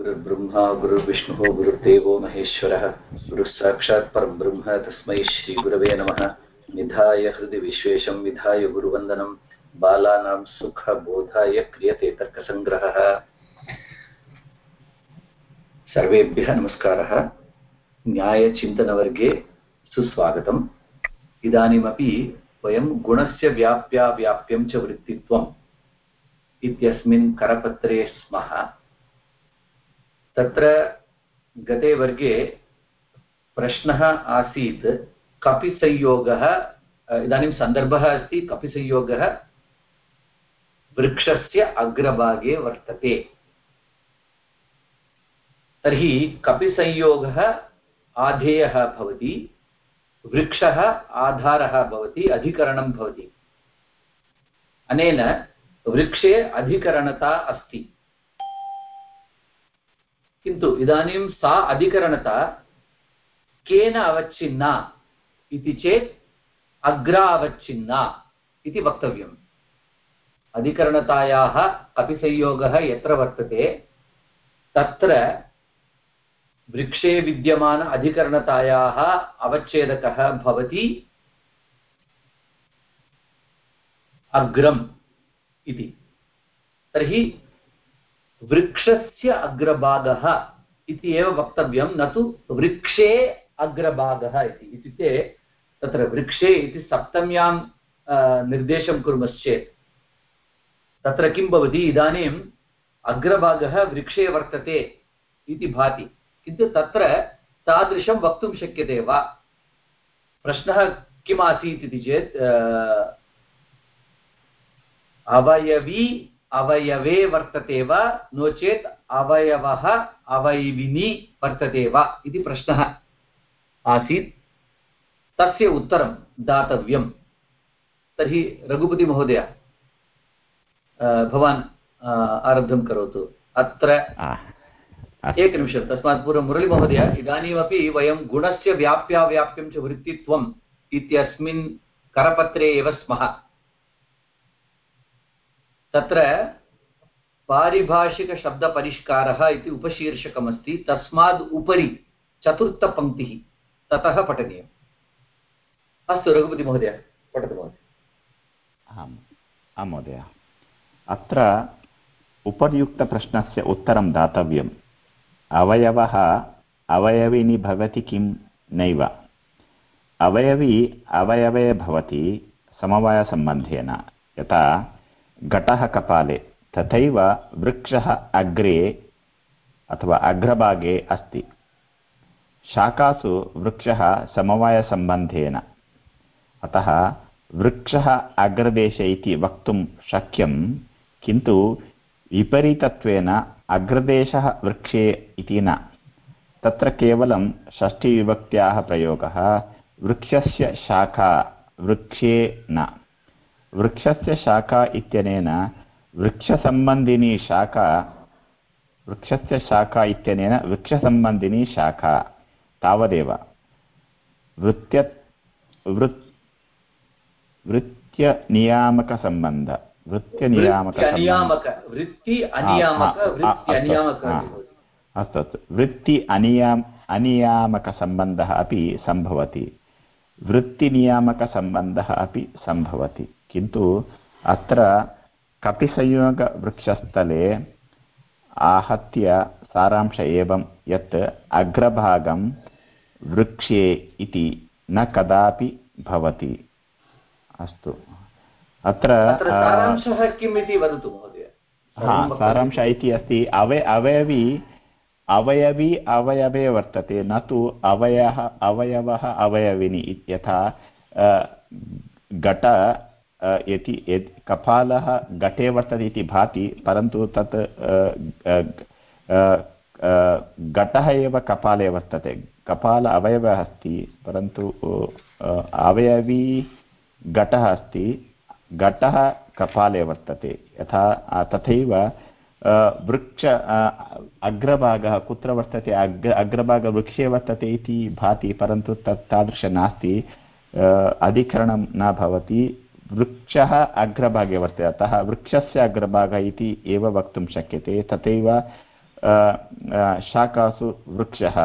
गुरुर्ब्रह्मा गुरुर्विष्णुः गुरुर्देवो महेश्वरः। गुरुः साक्षात् परब्रह्म तस्मै श्रीगुरवे नमः। निधाय हृदि विश्वेशं विधाय गुरुवन्दनं। बालानां सुखबोधाय क्रियते तर्कसङ्ग्रहः। सर्वेभ्यः नमस्कारः। न्यायचिन्तनवर्गे सुस्वागतम्। इदानीमपि वयं गुणस्य व्याप्याव्याप्यं च वृत्तित्वम् इत्यस्मिन् करपत्रे स्मः। तत्र गते वर्गे प्रश्नः आसीत्, कपिसंयोगः इदानीं सन्दर्भः अस्ति, कपिसंयोगः वृक्षस्य अग्रभागे वर्तते। तर्हि कपिसंयोगः आधेयः भवति, वृक्षः आधारः भवति, अधिकरणं भवति। अनेन वृक्षे अधिकरणता अस्ति। किन्तु इदानीं सा अधिकरणता केन अवच्छिन्ना इति चेत् अग्रा अवच्छिन्ना इति वक्तव्यम्। अधिकरणतायाः कपिसंयोगः यत्र वर्तते, तत्र वृक्षे विद्यमान अधिकरणतायाः अवच्छेदकः भवति अग्रम् इति। तर्हि वृक्षस्य अग्रभागः इति एव वक्तव्यं, न तु वृक्षे अग्रभागः इति। इत्युक्ते तत्र वृक्षे इति सप्तम्यां निर्देशं कुर्मश्चेत्। तत्र किं भवति इदानीम् अग्रभागः वृक्षे वर्तते इति भाति। किन्तु तत्र तादृशं वक्तुं शक्यते वा? प्रश्नः किम् इति चेत् अवयवी अवयवे वर्तते वा नो चेत् अवयवः अवयविनी वर्तते वा इति प्रश्नः आसीत्। तस्य उत्तरं दातव्यं तर्हि रघुपतिमहोदय भवान् आरब्धं करोतु। अत्र एकनिमिषं तस्मात् पूर्वं मुरळीमहोदय इदानीमपि वयं गुणस्य व्याप्याव्याप्यं च वृत्तित्वम् इत्यस्मिन् करपत्रे एव स्मः। तत्र पारिभाषिकशब्दपरिष्कारः इति उपशीर्षकमस्ति तस्मात् उपरि चतुर्थपङ्क्तिः, ततः पठनीयम्। अस्तु रघुपतिमहोदय पठतु महोदय। आम् आं महोदय। अत्र उपर्युक्तप्रश्नस्य उत्तरं दातव्यम्। अवयवः अवयविनि भवति किं नैव? अवयवी अवयवे भवति समवायसम्बन्धेन, यथा घटः कपाले, तथैव वृक्षः अग्रे अथवा अग्रभागे अस्ति। शाखासु वृक्षः समवायसम्बन्धेन। अतः वृक्षः अग्रदेशे इति वक्तुं शक्यं, किन्तु विपरीतत्वेन अग्रदेशः वृक्षे इति न। तत्र केवलं षष्ठीविभक्त्याः प्रयोगः, वृक्षस्य शाखा वृक्षे न। वृक्षस्य शाखा इत्यनेन वृक्षसम्बन्धिनी शाखा वृक्षस्य शाखा इत्यनेन वृक्षसम्बन्धिनी शाखा तावदेव। वृत्त्य वृत् वृत्त्यनियामकसम्बन्ध अस्तु अस्तु। वृत्ति अनियाम अनियामकसम्बन्धः अपि सम्भवति। वृत्तिनियामकसम्बन्धः अपि सम्भवति। किन्तु अत्र कपिसंयोगवृक्षस्थले आहत्य सारांश एवं यत् अग्रभागं वृक्षे इति न कदापि भवति। अस्तु। अत्र किम् इति वदतु महोदय। हा सारांश इति अस्ति। अवय अवयवी अवयवी अवयवे वर्तते न तु अवयः अवयवः अवयविनि यथा घट यदि यद् कपालः घटे वर्तते इति भाति, परन्तु तत् घटः एव कपाले वर्तते। कपाल अवयवः अस्ति, परन्तु अवयवी घटः अस्ति, घटः कपाले वर्तते। यथा तथैव वृक्ष अग्रभागः कुत्र वर्तते? अग्र अग्रभागवृक्षे वर्तते इति भाति, परन्तु तत् तादृशं नास्ति। अधिकरणं न भवति। वृक्षः अग्रभागे वर्तते। अतः वृक्षस्य अग्रभागः इति एव वक्तुं शक्यते। तथैव शाखासु वृक्षः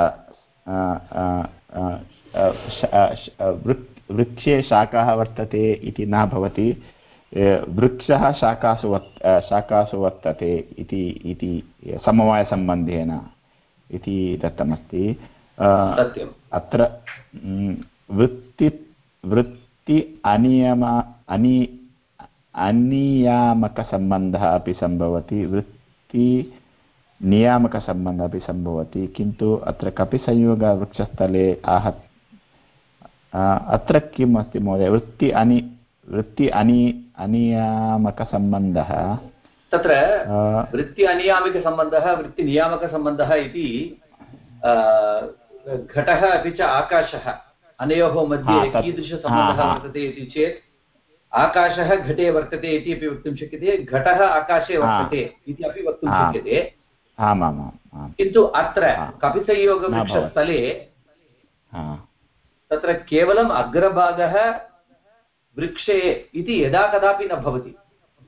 वृक्षे शाखाः वर्तते इति न भवति। वृक्षः शाखासु वर् शाखासु वर्तते इति इति समवायसम्बन्धेन इति दत्तमस्ति। अत्र वृत्ति वृत्ति अनियम अनि अनियामकसम्बन्धः अपि सम्भवति वृत्ति नियामकसम्बन्धः अपि सम्भवति किन्तु अत्र कपिसंयोगवृक्षस्थले आह अत्र किम् अस्ति महोदय? वृत्ति अनि वृत्ति अनि अनियामकसम्बन्धः तत्र वृत्ति अनियामिकसम्बन्धः वृत्तिनियामकसम्बन्धः इति घटः अपि च आकाशः अनयोः मध्ये कीदृशसम्बन्धः वर्तते इति चेत् आकाशः घटे वर्तते इति अपि वक्तुं शक्यते घटः आकाशे वर्तते इति अपि वक्तुं शक्यते। किन्तु अत्र कपिसंयोगवृक्षस्थले तत्र केवलम् अग्रभागः वृक्षे इति यदा कदापि न भवति।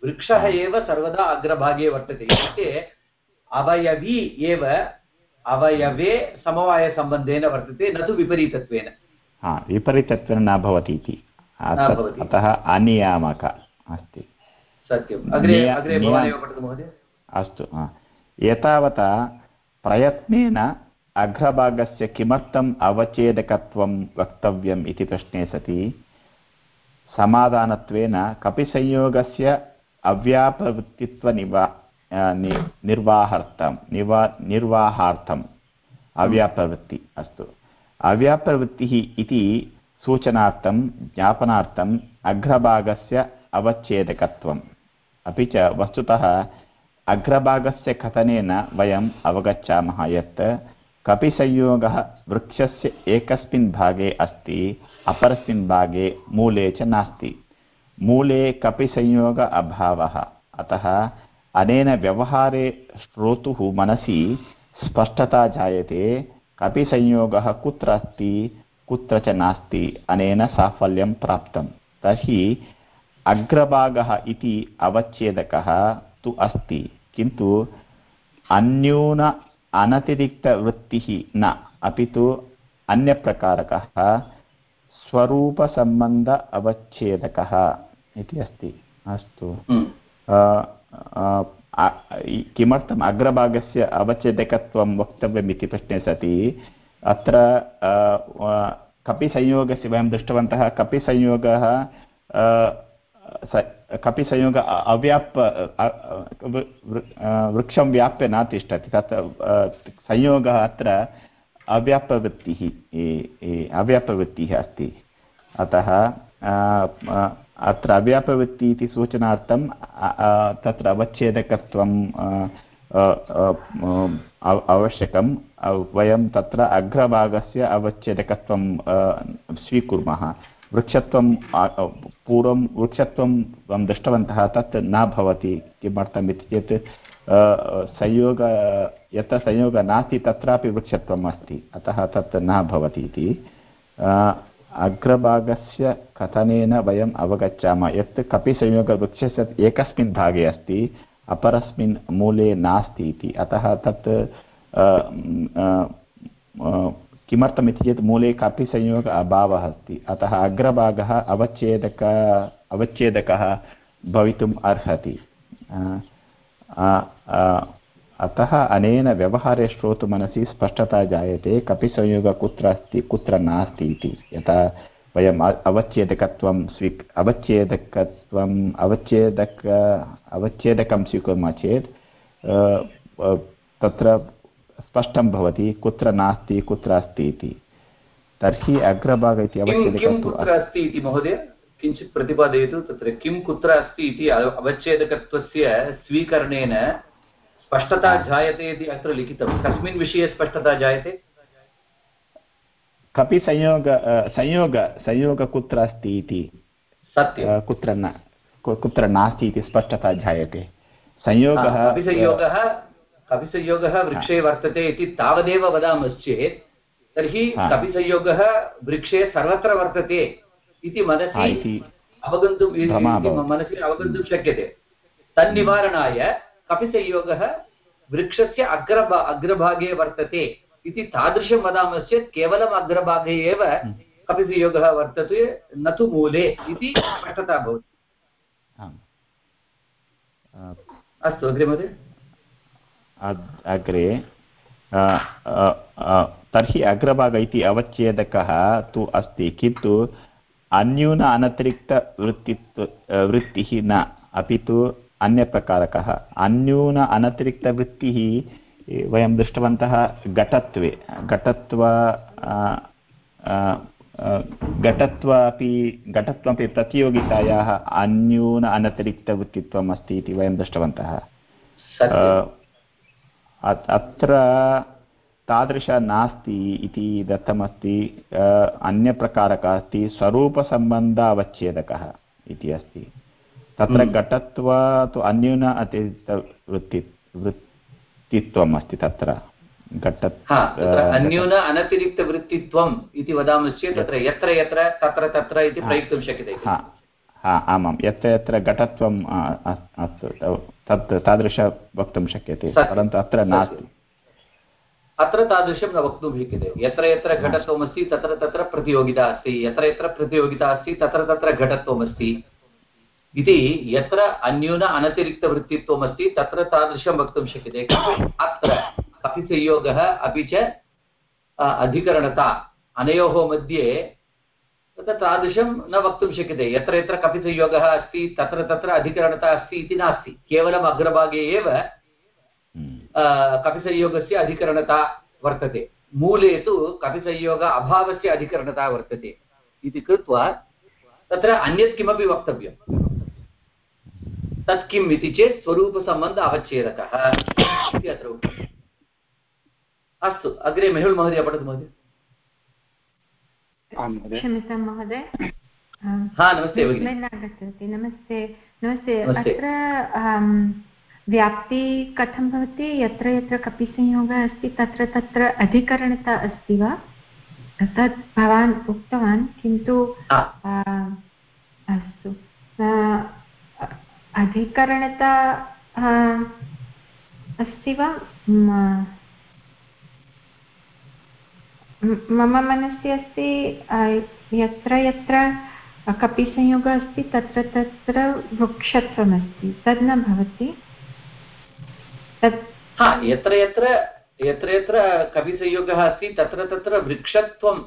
वृक्षः एव सर्वदा अग्रभागे वर्तते। इत्युक्ते अवयवी एव अवयवे समवायसम्बन्धेन वर्तते न तु विपरीतत्वेन। विपरीतत्वेन न भवति इति अतः अनियामक अस्ति सत्यम् अग्रे अग्रे भवानेव पठतु महोदय अस्तु एतावता प्रयत्नेन अग्रभागस्य किमर्थम् अवच्छेदकत्वं वक्तव्यम् इति प्रश्ने सति समाधानत्वेन कपिसंयोगस्य अव्यापवृत्तित्वनिवा निर्वाहार्थं निवा निर्वाहार्थम् अव्यापवृत्ति अस्तु। अव्यापवृत्तिः इति सूचनार्थं ज्ञापनार्थम् अग्रभागस्य अवच्छेदकत्वम्। अपि च वस्तुतः अग्रभागस्य कथनेन वयम् अवगच्छामः यत् कपिसंयोगः वृक्षस्य एकस्मिन् भागे अस्ति, अपरस्मिन् भागे मूले च नास्ति। मूले कपिसंयोग अभावः। अतः अनेन व्यवहारे श्रोतुः मनसि स्पष्टता जायते, कपिसंयोगः कुत्र अस्ति कुत्र च नास्ति अनेन साफल्यं प्राप्तं तर्हि अग्रभागः इति अवच्छेदकः तु अस्ति किन्तु अन्यून अनतिरिक्तवृत्तिः न अपि तु अन्यप्रकारकः स्वरूपसम्बन्ध अवच्छेदकः इति अस्ति अस्तु हम्म। किमर्थम् अग्रभागस्य अवच्छेदकत्वं वक्तव्यम् इति प्रश्ने सति अत्र कपिसंयोगस्य वयं दृष्टवन्तः, कपिसंयोगः कपिसंयोग अव्याप वृक्षं व्याप्य न तिष्ठति। तत् संयोगः अत्र अव्यापवृत्तिः अव्यापवृत्तिः अस्ति। अतः अत्र अव्यापवृत्ति इति सूचनार्थं तत्र अवच्छेदकत्वं आवश्यकं वयं तत्र अग्रभागस्य अवच्छेदकत्वं स्वीकुर्मः। वृक्षत्वं पूर्वं वृक्षत्वं वयं दृष्टवन्तः, तत् न भवति किमर्थम् इति चेत् संयोग, यत्र संयोगः नास्ति, तत्रापि वृक्षत्वम् अस्ति। अतः तत् न भवति इति। अग्रभागस्य कथनेन वयम् अवगच्छामः। यत् कपिसंयोगवृक्षस्य एकस्मिन् भागे अस्ति अपरस्मिन् मूले नास्ति इति। अतः तत् किमर्थमिति चेत् मूले कापि संयोग अभावः अस्ति। अतः अग्रभागः अवच्छेदक, अवच्छेदकः भवितुम् अर्हति। अतः अनेन व्यवहारे श्रोतुमनसि स्पष्टता जायते कपिसंयोगः कुत्र अस्ति, कुत्र नास्ति इति। यथा वयम् अवच्छेदकत्वं स्वी अवच्छेदकत्वम् अवच्छेदक अवच्छेदकं स्वीकुर्मः चेत् तत्र स्पष्टं भवति कुत्र नास्ति कुत्र अस्ति इति। तर्हि अग्रभाग इति अस्ति इति महोदय? किञ्चित् प्रतिपादयतु तत्र किं कुत्र अस्ति इति अवच्छेदकत्वस्य स्वीकरणेन स्पष्टता जायते इति अत्र लिखितं। कस्मिन् विषये स्पष्टता जायते। कपि संयोग संयोग संयोग कुत्र अस्ति इति सत्यं कुत्र न कुत्र नास्ति इति स्पष्टता जायते संयोगः संयोगः कपिसंयोगः वृक्षे वर्तते इति तावदेव वदामश्चेत् तर्हि कपिसंयोगः वृक्षे सर्वत्र वर्तते इति मनसि अवगन्तुं मनसि अवगन्तुं शक्यते तन्निवारणाय कपिसंयोगः वृक्षस्य अग्रभा अग्रभागे वर्तते इति तादृशं वदामः चेत् केवलम् अग्रभागे एव कपिसंयोगः वर्तते न तु मूले इति स्पष्टता भवति। अस्तु अग्रे महोदय। अग्रे। तर्हि अग्रभाग इति अवच्छेदकः तु अस्ति किन्तु अन्यून अनतिरिक्तवृत्तित्व वृत्तिः न अपि तु अन्यप्रकारकः। अन्यून अनतिरिक्तवृत्तिः वयं दृष्टवन्तः घटत्वे घटत्व घटत्व अपि घटत्वमपि प्रतियोगितायाः अन्यून अनतिरिक्तवृत्तित्वम् अस्ति इति वयं दृष्टवन्तः। अत्र तादृश नास्ति इति दत्तमस्ति अन्यप्रकारकः अस्ति स्वरूपसम्बन्ध अवच्छेदकः इति अस्ति। तत्र हम्म। घटत्व तु अन्यून अतिरिक्तवृत्ति वृत्तित्वम् अस्ति तत्र अन्यून अनतिरिक्तवृत्तित्वम् इति वदामश्चेत् तत्र यत्र यत्र तत्र तत्र इति प्रयुक्तुं शक्यते आमां यत्र यत्र घटत्वम् अस्तु तत् तादृश वक्तुं शक्यते परन्तु अत्र नास्ति। अत्र तादृशं न वक्तुं शक्यते। यत्र यत्र घटत्वमस्ति तत्र तत्र प्रतियोगिता अस्ति यत्र यत्र प्रतियोगिता अस्ति तत्र तत्र घटत्वमस्ति। इति यत्र अन्यून अनतिरिक्तवृत्तित्वमस्ति, तत्र तादृशं वक्तुं शक्यते। अत्र कपिसंयोगः अपि च अधिकरणता। अनयोः मध्ये तत्र तादृशं न वक्तुं शक्यते। यत्र यत्र कपिसंयोगः अस्ति, तत्र तत्र अधिकरणता अस्ति इति नास्ति। केवलम् अग्रभागे एव। कपिसंयोगस्य अधिकरणता वर्तते। मूले तु कपिसंयोग अभावस्य अधिकरणता वर्तते इति कृत्वा तत्र अन्यत् किमपि वक्तव्यम्। तत् किम् इति चेत् स्वरूपसम्बन्ध अवच्छेदकः इति अत्र उक्तम् अस्तु अग्रे मेहुल् महोदय पठतु महोदय। क्षम्यतां महोदय। हा नमस्ते नमस्ते। नमस्ते। अत्र व्याप्ति कथं भवति? यत्र यत्र कपिसंयोगः अस्ति तत्र तत्र अधिकरणता अस्ति वा? तत् भवान् उक्तवान् किन्तु अस्तु। अधिकरणता अस्ति वा? मम मनसि अस्ति यत्र यत्र कपिसंयोगः अस्ति, तत्र तत्र वृक्षत्वमस्ति तद् न भवति। यत्र यत्र यत्र यत्र कविसंयोगः अस्ति, तत्र तत्र वृक्षत्वं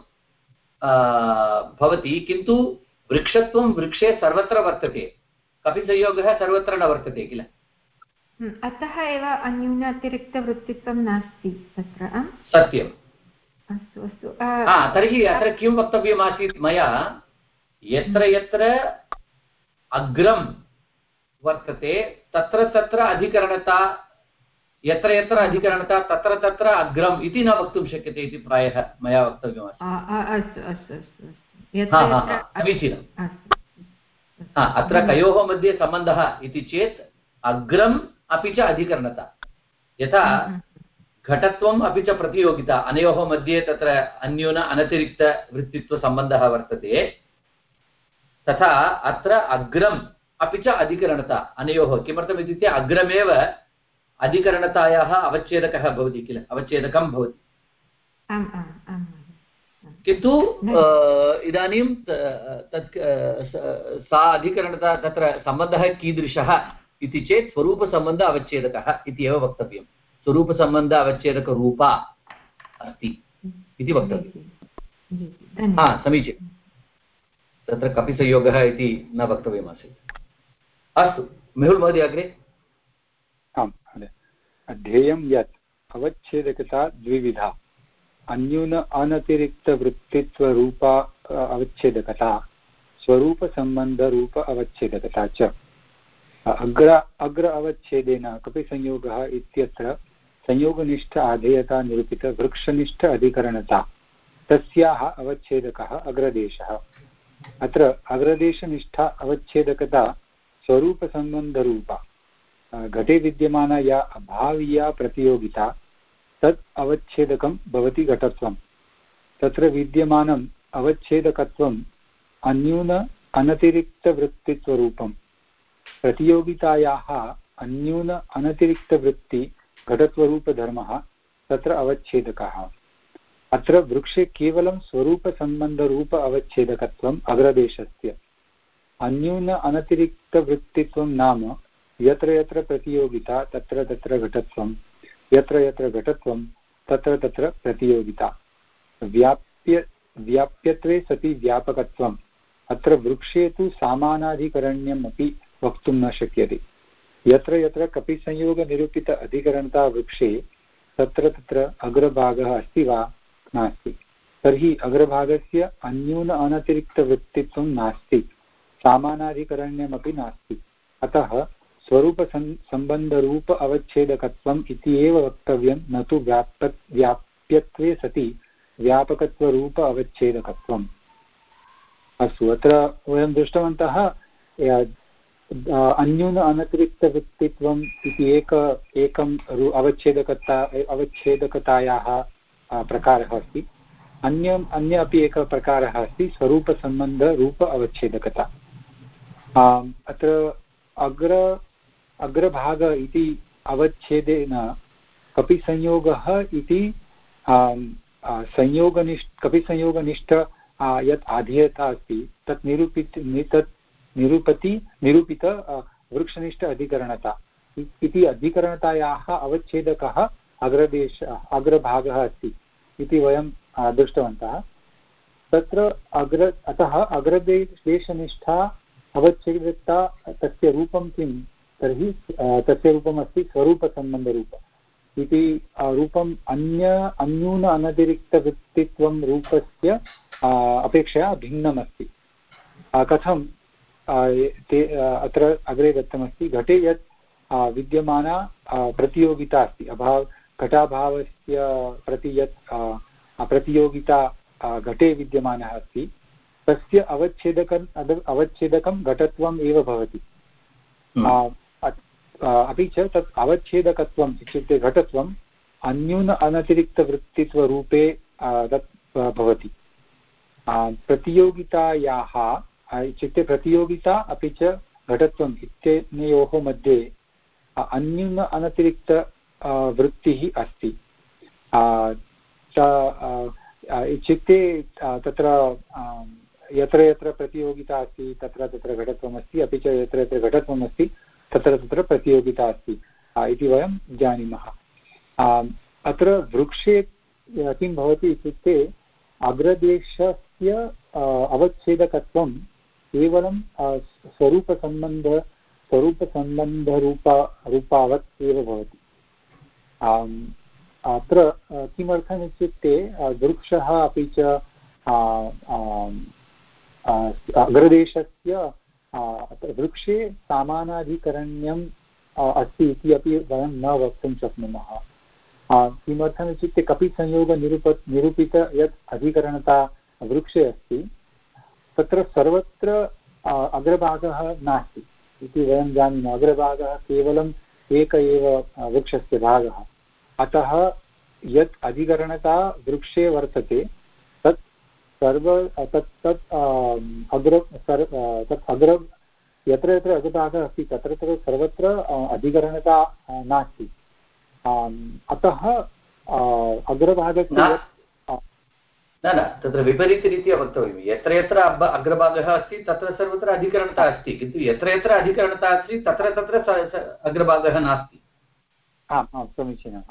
भवति। किन्तु वृक्षत्वं वृक्षे सर्वत्र वर्तते। कपिसंयोगः सर्वत्र न वर्तते किल? हम्म, अतः एव अन्यून अतिरिक्तवृत्तित्वं नास्ति तत्र सत्यम्। अस्तु अस्तु तर्हि अत्र किं वक्तव्यमासीत् मया? यत्र यत्र अग्रं वर्तते तत्र तत्र अधिकरणता यत्र यत्र अधिकरणता तत्र तत्र अग्रम् इति न वक्तुं शक्यते इति प्रायः मया वक्तव्यमस्ति। समीचीनम्। अत्र कयोः मध्ये सम्बन्धः इति चेत् अग्रम् अपि च अधिकरणता। यथा घटत्वम् अपि च प्रतियोगिता अनयोः मध्ये तत्र अन्यून अनतिरिक्तवृत्तित्वसम्बन्धः वर्तते। तथा अत्र अग्रम् अपि च अधिकरणता अनयोः किमर्थम् इत्युक्ते अग्रमेव अधिकरणतायाः अवच्छेदकः भवति किल अवच्छेदकं भवति। किन्तु इदानीं तत् सा अधिकरणता तत्र सम्बन्धः कीदृशः इति चेत् स्वरूपसम्बन्ध अवच्छेदकः इति एव वक्तव्यं। स्वरूपसम्बन्ध अवच्छेदकरूपा अस्ति इति वक्तव्यं हा समीचीनं। तत्र कपिसंयोगः इति न वक्तव्यमासीत्। अस्तु मेहुल् महोदय अग्रे। आम् ध्येयं यत् अवच्छेदकता द्विविधा। अन्यून अनतिरिक्तवृत्तित्वरूपा अवच्छेदकता, स्वरूपसम्बन्धरूप अवच्छेदकता च। अग्र अग्र अवच्छेदेन कपिसंयोगः इत्यत्र संयोगनिष्ठ आधेयता निरूपितवृक्षनिष्ठ अधिकरणता, तस्याः अवच्छेदकः अग्रदेशः। अत्र अग्रदेशनिष्ठा अवच्छेदकता स्वरूपसम्बन्धरूपा घटे विद्यमाना या अभावीया प्रतियोगिता तत् अवच्छेदकं भवति घटत्वं। तत्र विद्यमानम् अवच्छेदकत्वम् अन्यून अनतिरिक्तवृत्तित्वरूपं प्रतियोगितायाः अन्यून अनतिरिक्तवृत्ति घटत्वरूपधर्मः तत्र अवच्छेदकः। अत्र वृक्षे केवलं स्वरूपसम्बन्धरूप अवच्छेदकत्वम् अग्रदेशस्य। अन्यून अनतिरिक्तवृत्तित्वं नाम यत्र यत्र प्रतियोगिता तत्र तत्र घटत्वं यत्र यत्र घटत्वं, तत्र तत्र प्रतियोगिता। व्याप्य, व्याप्यत्वे सति व्यापकत्वम्। अत्र वृक्षे तु सामानाधिकरण्यम् अपि वक्तुं न शक्यते। यत्र यत्र कपिसंयोगनिरूपित अधिकरणता वृक्षे, तत्र तत्र अग्रभागः अस्ति वा? नास्ति। तर्हि अग्रभागस्य अन्यून अनतिरिक्तवृत्तित्वं नास्ति। सामानाधिकरण्यमपि नास्ति। अतः स्वरूपसन् सम्बन्धरूप अवच्छेदकत्वम् इति एव वक्तव्यं, न तु व्याप्त व्याप्यत्वे सति व्यापकत्वरूप अवच्छेदकत्वम्। अस्तु, अत्र वयं दृष्टवन्तः अन्यून अनतिरिक्तवृत्तित्वम् इति एक एकम् अवच्छेदकता अवच्छेदकतायाः प्रकारः अस्ति। अन्यम् अन्य अपि एकः प्रकारः अस्ति, स्वरूपसम्बन्धरूप अवच्छेदकता। अग्र अग्रभाग इति अवच्छेदेन कपिसंयोगः इति संयोगनिष्ठ कपिसंयोगनिष्ठ यत् आधीयता अस्ति, तत् निरूपित तत् निरूपति, निरूपित वृक्षनिष्ठ अधिकरणता। इति अधिकरणतायाः अवच्छेदकः अग्रदेश, अग्रभागः अस्ति इति वयं दृष्टवन्तः। तत्र अग्र, अतः अग्रदेशनिष्ठा अवच्छेदता तस्य रूपं किं तर्हि तस्य रूपमस्ति स्वरूपसम्बन्धरूप। इति रूपम् अन्य अन्यून अनतिरिक्तवृत्तित्वं रूपस्य अपेक्षया भिन्नमस्ति। कथं ते अत्र अग्रे दत्तमस्ति घटे यत् विद्यमाना प्रतियोगिता अस्ति। अभाव घटाभावस्य प्रति यत् प्रतियोगिता घटे विद्यमानः अस्ति तस्य अवच्छेदकम् अवच्छेदकं घटत्वम् एव भवति। अपि च तत् अवच्छेदकत्वम् इत्युक्ते घटत्वम् अन्यून अनतिरिक्तवृत्तित्वरूपे तत् भवति। प्रतियोगितायाः इत्युक्ते प्रतियोगिता अपि च घटत्वम् इत्यनयोः मध्ये अन्यून अनतिरिक्त वृत्तिः अस्ति। इत्युक्ते तत्र यत्र यत्र प्रतियोगिता अस्ति, तत्र तत्र घटत्वमस्ति, अपि च यत्र यत्र घटत्वमस्ति तत्र तत्र प्रतियोगिता अस्ति इति वयं जानीमः। अत्र वृक्षे किं भवति इत्युक्ते अग्रदेशस्य अवच्छेदकत्वं केवलं स्वरूपसम्बन्ध, स्वरूपसम्बन्धरूपा, रूपावत् एव भवति। अत्र किमर्थम् इत्युक्ते वृक्षः अपि च अग्रदेशस्य वृक्षे सामानाधिकरण्यम् अस्ति इति अपि वयं न वक्तुं शक्नुमः। किमर्थम् इत्युक्ते कपिसंयोगनिरूप निरूपित यत् अधिकरणता वृक्षे अस्ति, तत्र सर्वत्र अग्रभागः नास्ति इति वयं जानीमः। अग्रभागः केवलम् एक एव वृक्षस्य भागः। अतः यत् अधिकरणता वृक्षे वर्तते तत् सर्व तत् तत् अग्र सर् तत् अग्र यत्र यत्र अग्रभागः अस्ति तत्र तत्र सर्वत्र अधिकरणता नास्ति। अतः अग्रभागस्य न। न तत्र विपरीतरीत्या वक्तव्यं। यत्र यत्र अग्रभागः अस्ति तत्र सर्वत्र अधिकरणता अस्ति। किन्तु यत्र यत्र अधिकरणता अस्ति तत्र तत्र अग्रभागः नास्ति। आम् आं समीचीनं।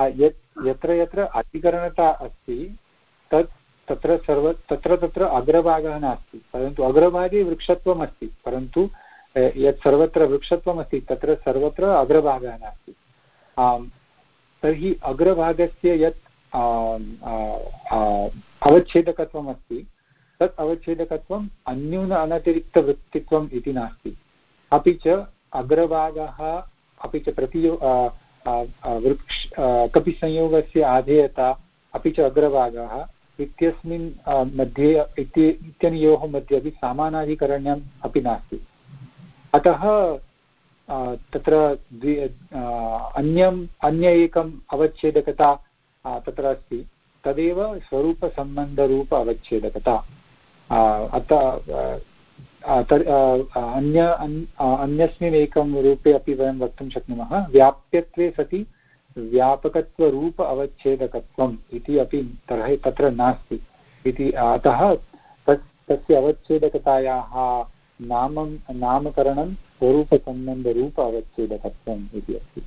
यत् यत्र यत्र अधिकरणता अस्ति तत् तत्र सर्व तत्र तत्र अग्रभागः नास्ति, परन्तु अग्रभागे वृक्षत्वम् अस्ति परन्तु यत् सर्वत्र वृक्षत्वम् अस्ति तत्र सर्वत्र अग्रभागः नास्ति। तर्हि अग्रभागस्य यत् अवच्छेदकत्वम् अस्ति तत् अवच्छेदकत्वम् अन्यून अनतिरिक्तवृत्तित्वम् इति नास्ति। अपि च अग्रभागः, अपि च प्रतियो वृक्ष कपिसंयोगस्य आधेयता, अपि च अग्रभागः इत्यस्मिन् मध्ये इत्यनयोः मध्ये अपि सामानाधिकरण्यम् अपि नास्ति। अतः तत्र द्वि अन्यम्, अन्य एकम् अवच्छेदकता तत्र अस्ति। तदेव स्वरूपसम्बन्धरूप अवच्छेदकता। अत अन्य अन्यस्मिन् एकं रूपे अपि वयं वक्तुं शक्नुमः। व्याप्यत्वे सति व्यापकत्वरूप अवच्छेदकत्वम् इति अपि तर्हि तत्र नास्ति इति अतः तत् तस्य अवच्छेदकतायाः नाम नामकरणं स्वरूपसम्बन्धरूप अवच्छेदकत्वम् इति अस्ति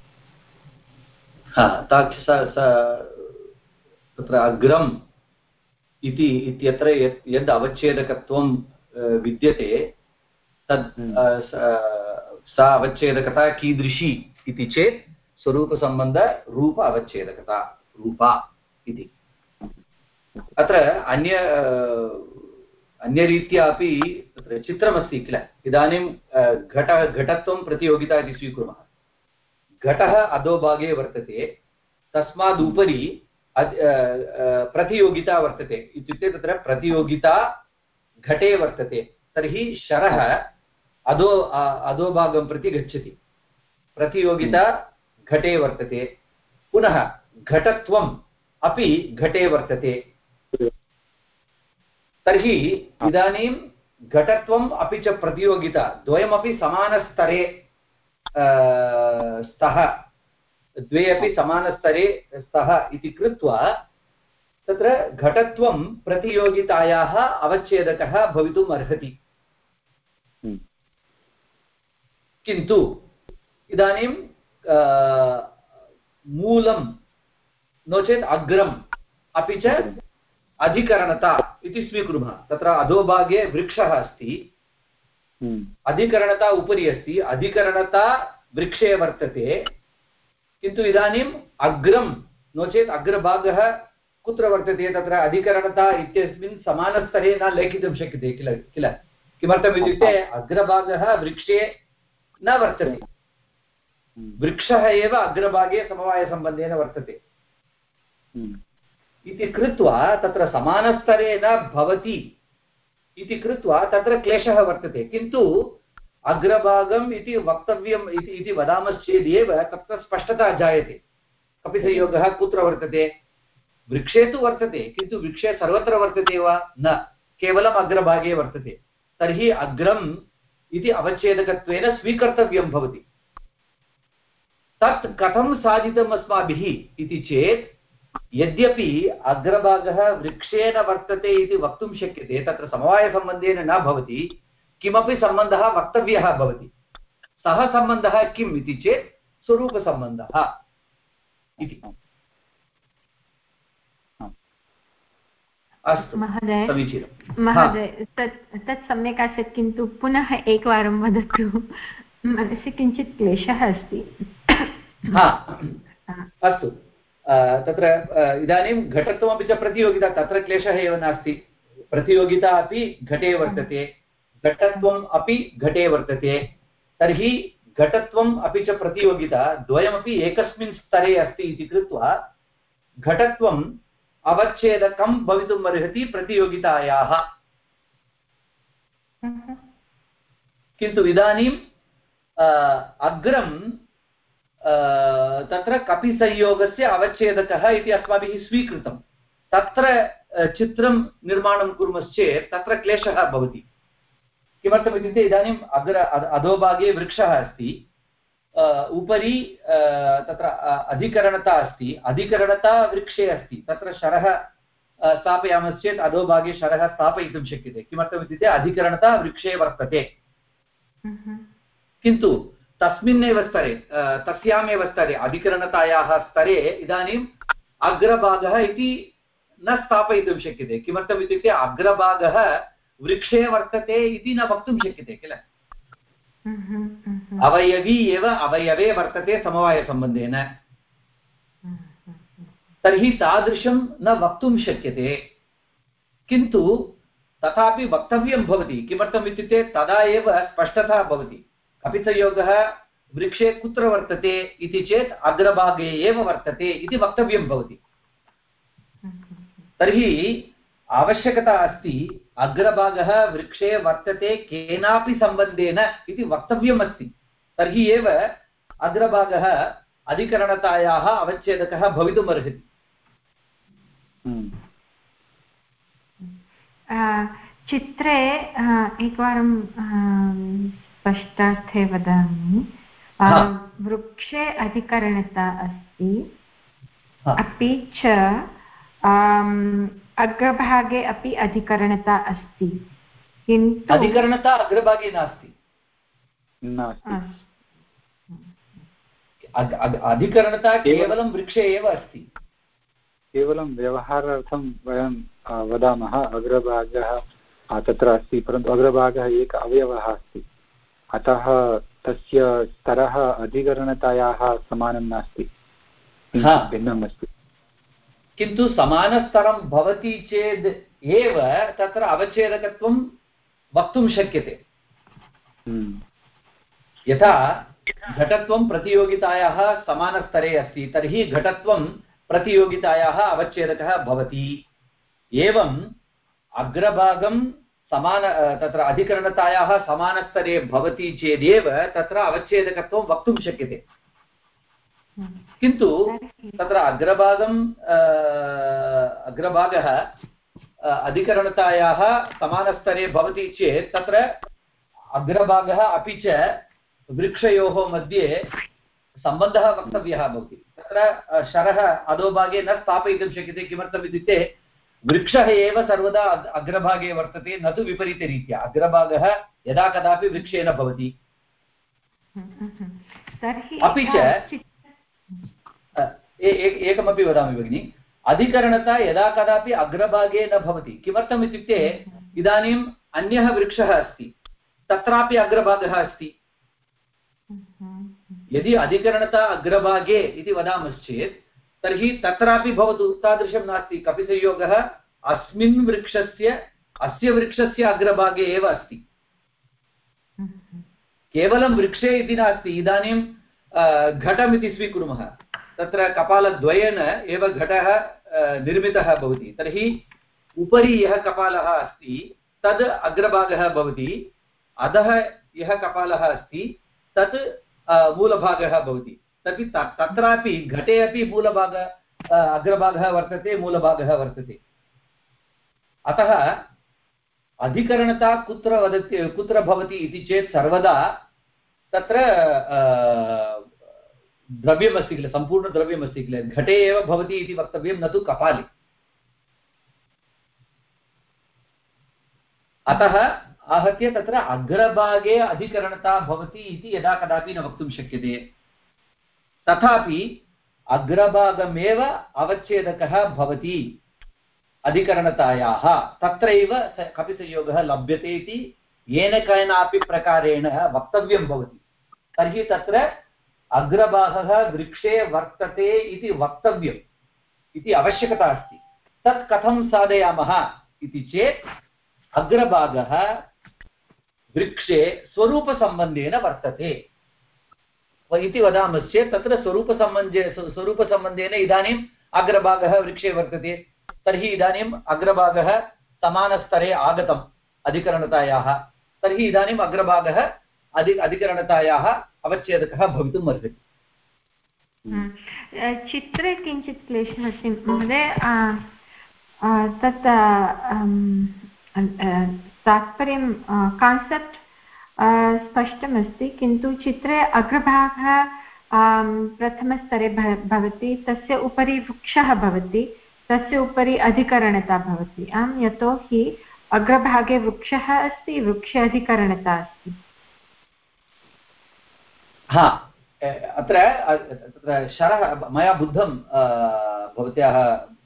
तत्र अग्रम् इति इत्यत्र यद् अवच्छेदकत्वं विद्यते तद् हम्म। सा अवच्छेदकता कीदृशी इति चेत् स्वरूपसम्बन्धरूप अवच्छेदकता, रूपा इति। अत्र अन्य अन्यरीत्या अपि तत्र चित्रमस्ति किल? इदानीं घट, घटत्वं प्रतियोगिता इति स्वीकुर्मः। घटः अधोभागे वर्तते तस्मादुपरि प्रतियोगिता वर्तते। इत्युक्ते तत्र प्रतियोगिता घटे वर्तते, तर्हि शरः अधो अधोभागं प्रति गच्छति। प्रतियोगिता घटे वर्तते। पुनः घटत्वम् अपि घटे वर्तते। तर्हि इदानीं घटत्वम् अपि च प्रतियोगिता द्वयमपि समानस्तरे स्तः। द्वे अपि समानस्तरे स्तः इति कृत्वा तत्र घटत्वं प्रतियोगितायाः अवच्छेदकः भवितुम् अर्हति। हम्म। किन्तु इदानीं मूलं नो चेत् अग्रम् अपि च अधिकरणता इति स्वीकुर्मः। तत्र अधोभागे वृक्षः अस्ति। हम्म। अधिकरणता उपरि अस्ति। अधिकरणता वृक्षे वर्तते। किन्तु इदानीम् अग्रं नो चेत् अग्रभागः कुत्र वर्तते? तत्र अधिकरणता इत्यस्मिन् समानस्तरे न लेखितुं शक्यते किल किल किमर्थम् इत्युक्ते अग्रभागः वृक्षे न वर्तते। वृक्षः एव अग्रभागे समवायसम्बन्धेन वर्तते। हम्म। इति कृत्वा तत्र समानस्तरे न भवति। इति कृत्वा तत्र क्लेशः वर्तते। किन्तु अग्रभागम् इति वक्तव्यम् इति इति वदामश्चेदेव तत्र स्पष्टता जायते। कपिसंयोगः कुत्र वर्तते? वृक्षे तु वर्तते। किन्तु वृक्षे सर्वत्र वर्तते वा? न। केवलम् अग्रभागे वर्तते। तर्हि अग्रम् इति अवच्छेदकत्वेन स्वीकर्तव्यं भवति। तत् कथं साधितम् अस्माभिः इति चेत् यद्यपि अग्रभागः वृक्षेण वर्तते इति वक्तुं शक्यते तत्र समवायसम्बन्धेन न भवति किमपि सम्बन्धः वक्तव्यः भवति। सः सम्बन्धः किम् इति चेत् स्वरूपसम्बन्धः इति। अस्तु महोदय। महोदय तत् तत् सम्यक् आसीत् किन्तु पुनः एकवारं वदतु। मनसि किञ्चित् क्लेशः अस्ति। अस्तु। तत्र इदानीं घटत्वमपि च प्रतियोगिता तत्र क्लेशः एव नास्ति। प्रतियोगिता अपि घटे वर्तते घटत्वम् अपि घटे वर्तते। तर्हि घटत्वम् अपि च प्रतियोगिता द्वयमपि एकस्मिन् स्तरे अस्ति इति कृत्वा घटत्वम् अवच्छेदकं भवितुम् अर्हति प्रतियोगितायाः। किन्तु इदानीम् अग्रं तत्र कपिसंयोगस्य अवच्छेदकः इति अस्माभिः स्वीकृतं। तत्र चित्रं निर्माणं कुर्मश्चेत् तत्र क्लेशः भवति। किमर्थम् इत्युक्ते इदानीम् अग्र अधोभागे वृक्षः अस्ति। उपरि तत्र अधिकरणता अस्ति। अधिकरणता वृक्षे अस्ति। तत्र शरः स्थापयामश्चेत् अधोभागे शरः स्थापयितुं शक्यते। किमर्थम् इत्युक्ते अधिकरणता वृक्षे वर्तते। किन्तु तस्मिन्नेव स्तरे तस्यामेव स्तरे अधिकरणतायाः स्तरे इदानीम् अग्रभागः इति न स्थापयितुं शक्यते। किमर्थम् इत्युक्ते अग्रभागः वृक्षे वर्तते इति न वक्तुं शक्यते किल? अवयवी एव अवयवे वर्तते समवायसम्बन्धेन। तर्हि तादृशं न वक्तुं शक्यते। किन्तु तथापि वक्तव्यं भवति। किमर्थम् इत्युक्ते तदा एव स्पष्टता भवति। कपितयोगः वृक्षे कुत्र वर्तते इति चेत् अग्रभागे एव वर्तते इति वक्तव्यं भवति। तर्हि आवश्यकता अस्ति अग्रभागः वृक्षे वर्तते केनापि सम्बन्धेन इति वक्तव्यम् अस्ति तर्हि एव अग्रभागः अधिकरणतायाः अवच्छेदकः भवितुम् अर्हति। चित्रे एकवारं स्पष्टार्थे वदामि वृक्षे अधिकरणता अस्ति। अपि च अग्रभागे अपि अधिकरणता अस्ति। किन्तु अधिकरणता अग्रभागे नास्ति। अधिकरणता केवलं वृक्षे एव अस्ति। केवलं व्यवहारार्थं वयं वदामः अग्रभागः तत्र अस्ति परन्तु अग्रभागः एकः अवयवः अस्ति। अतः तस्य स्तरः अधिकरणतायाः समानं नास्ति। भिन्नम् अस्ति किन्तु समानस्तरं भवति चेद् एव तत्र अवच्छेदकत्वं वक्तुं शक्यते। हम्म। यथा घटत्वं प्रतियोगितायाः समानस्तरे अस्ति तर्हि घटत्वं प्रतियोगितायाः अवच्छेदकः भवति। एवम् अग्रभागं समान तत्र अधिकरणतायाः समानस्तरे भवति चेदेव तत्र अवच्छेदकत्वं वक्तुं शक्यते। किन्तु तत्र अग्रभागं अग्रभागः अधिकरणतायाः समानस्तरे भवति चेत् तत्र अग्रभागः अपि च वृक्षयोः मध्ये सम्बन्धः वक्तव्यः भवति। तत्र शरः अधोभागे न स्थापयितुं शक्यते, किमर्थम् इत्युक्ते वृक्षः एव सर्वदा अग्रभागे वर्तते न तु विपरीतरीत्या। अग्रभागः यदा कदापि वृक्षेण भवति। अपि च एकमपि वदामि भगिनि। अधिकरणता यदा कदापि अग्रभागे न भवति। किमर्थम् इत्युक्ते इदानीम् अन्यः वृक्षः अस्ति। तत्रापि अग्रभागः अस्ति। यदि अधिकरणता अग्रभागे इति वदामश्चेत् तर्हि तत्रापि भवतु, तादृशं नास्ति। कपिसंयोगः अस्मिन् वृक्षस्य, अस्य वृक्षस्य अग्रभागे एव अस्ति। केवलं वृक्षे इति नास्ति, इदानीं घटमिति स्वीकुर्मः। तत्र कपालद्वयेन एव घटः निर्मितः भवति। तर्हि उपरि यः कपालः अस्ति, तद् अग्रभागः भवति। अधः यः कपालः अस्ति, तत् मूलभागः भवति। तर्हि तत्रापि घटे अपि मूलभाग अग्रभागः वर्तते, मूलभागः वर्तते। अतः अधिकरणता कुत्र वदति, कुत्र भवति इति चेत् सर्वदा तत्र द्रव्यमस्ति किल, सम्पूर्णद्रव्यमस्ति किल, घटे एव भवति इति वक्तव्यं न तु कपाले। अतः आहत्य तत्र अग्रभागे अधिकरणता भवति इति यदा कदापि न वक्तुं शक्यते। तथापि अग्रभागमेव अवच्छेदकः भवति अधिकरणतायाः। तत्रैव कपिसंयोगः लभ्यते इति येन केनापि प्रकारेण वक्तव्यं भवति। तर्हि तत्र अग्रभागः वृक्षे वर्तते इति वक्तव्यम् इति आवश्यकता अस्ति। तत् कथं साधयामः इति चेत् अग्रभागः वृक्षे स्वरूपसम्बन्धेन वर्तते। इति वदामश्चेत् तत्र स्वरूपसम्बन्धे स्वरूपसम्बन्धेन इदानीम् अग्रभागः वृक्षे वर्तते। तर्हि इदानीम् अग्रभागः समानस्तरे आगतम् अधिकरणतायाः। तर्हि इदानीम् अग्रभागः अधि, अधिकरणतायाः अवच्छेदकः भवितुम् अर्हति। चित्रे किञ्चित् क्लेशः अस्ति महोदय। तत् तात्पर्यं कान्सेप्ट् स्पष्टमस्ति, किन्तु चित्रे अग्रभागः प्रथमस्तरे भवति, तस्य उपरि वृक्षः भवति, तस्य उपरि अधिकरणता भवति। आम्, यतोहि अग्रभागे वृक्षः अस्ति, वृक्षे अधिकरणता अस्ति। हा अत्र तत्र शरः, मया बुद्धं भवत्याः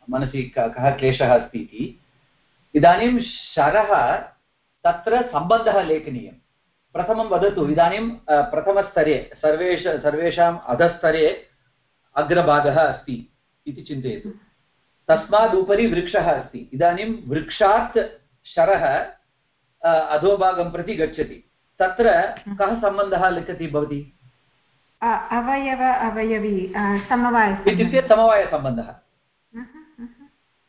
मनसि कः क्लेशः अस्ति इति इदानीं शरः तत्र सम्बन्धः लेखनीयं प्रथमं वदतु इदानीं प्रथमस्तरे सर्वेष सर्वेषाम् अधस्तरे अग्रभागः अस्ति इति चिन्तयतु। तस्मात् उपरि वृक्षः अस्ति। इदानीं वृक्षात् शरः अधोभागं प्रति गच्छति। तत्र कः सम्बन्धः लिखति भवती? अवयव अवयवी समवाय इत्युक्ते समवायसम्बन्धः।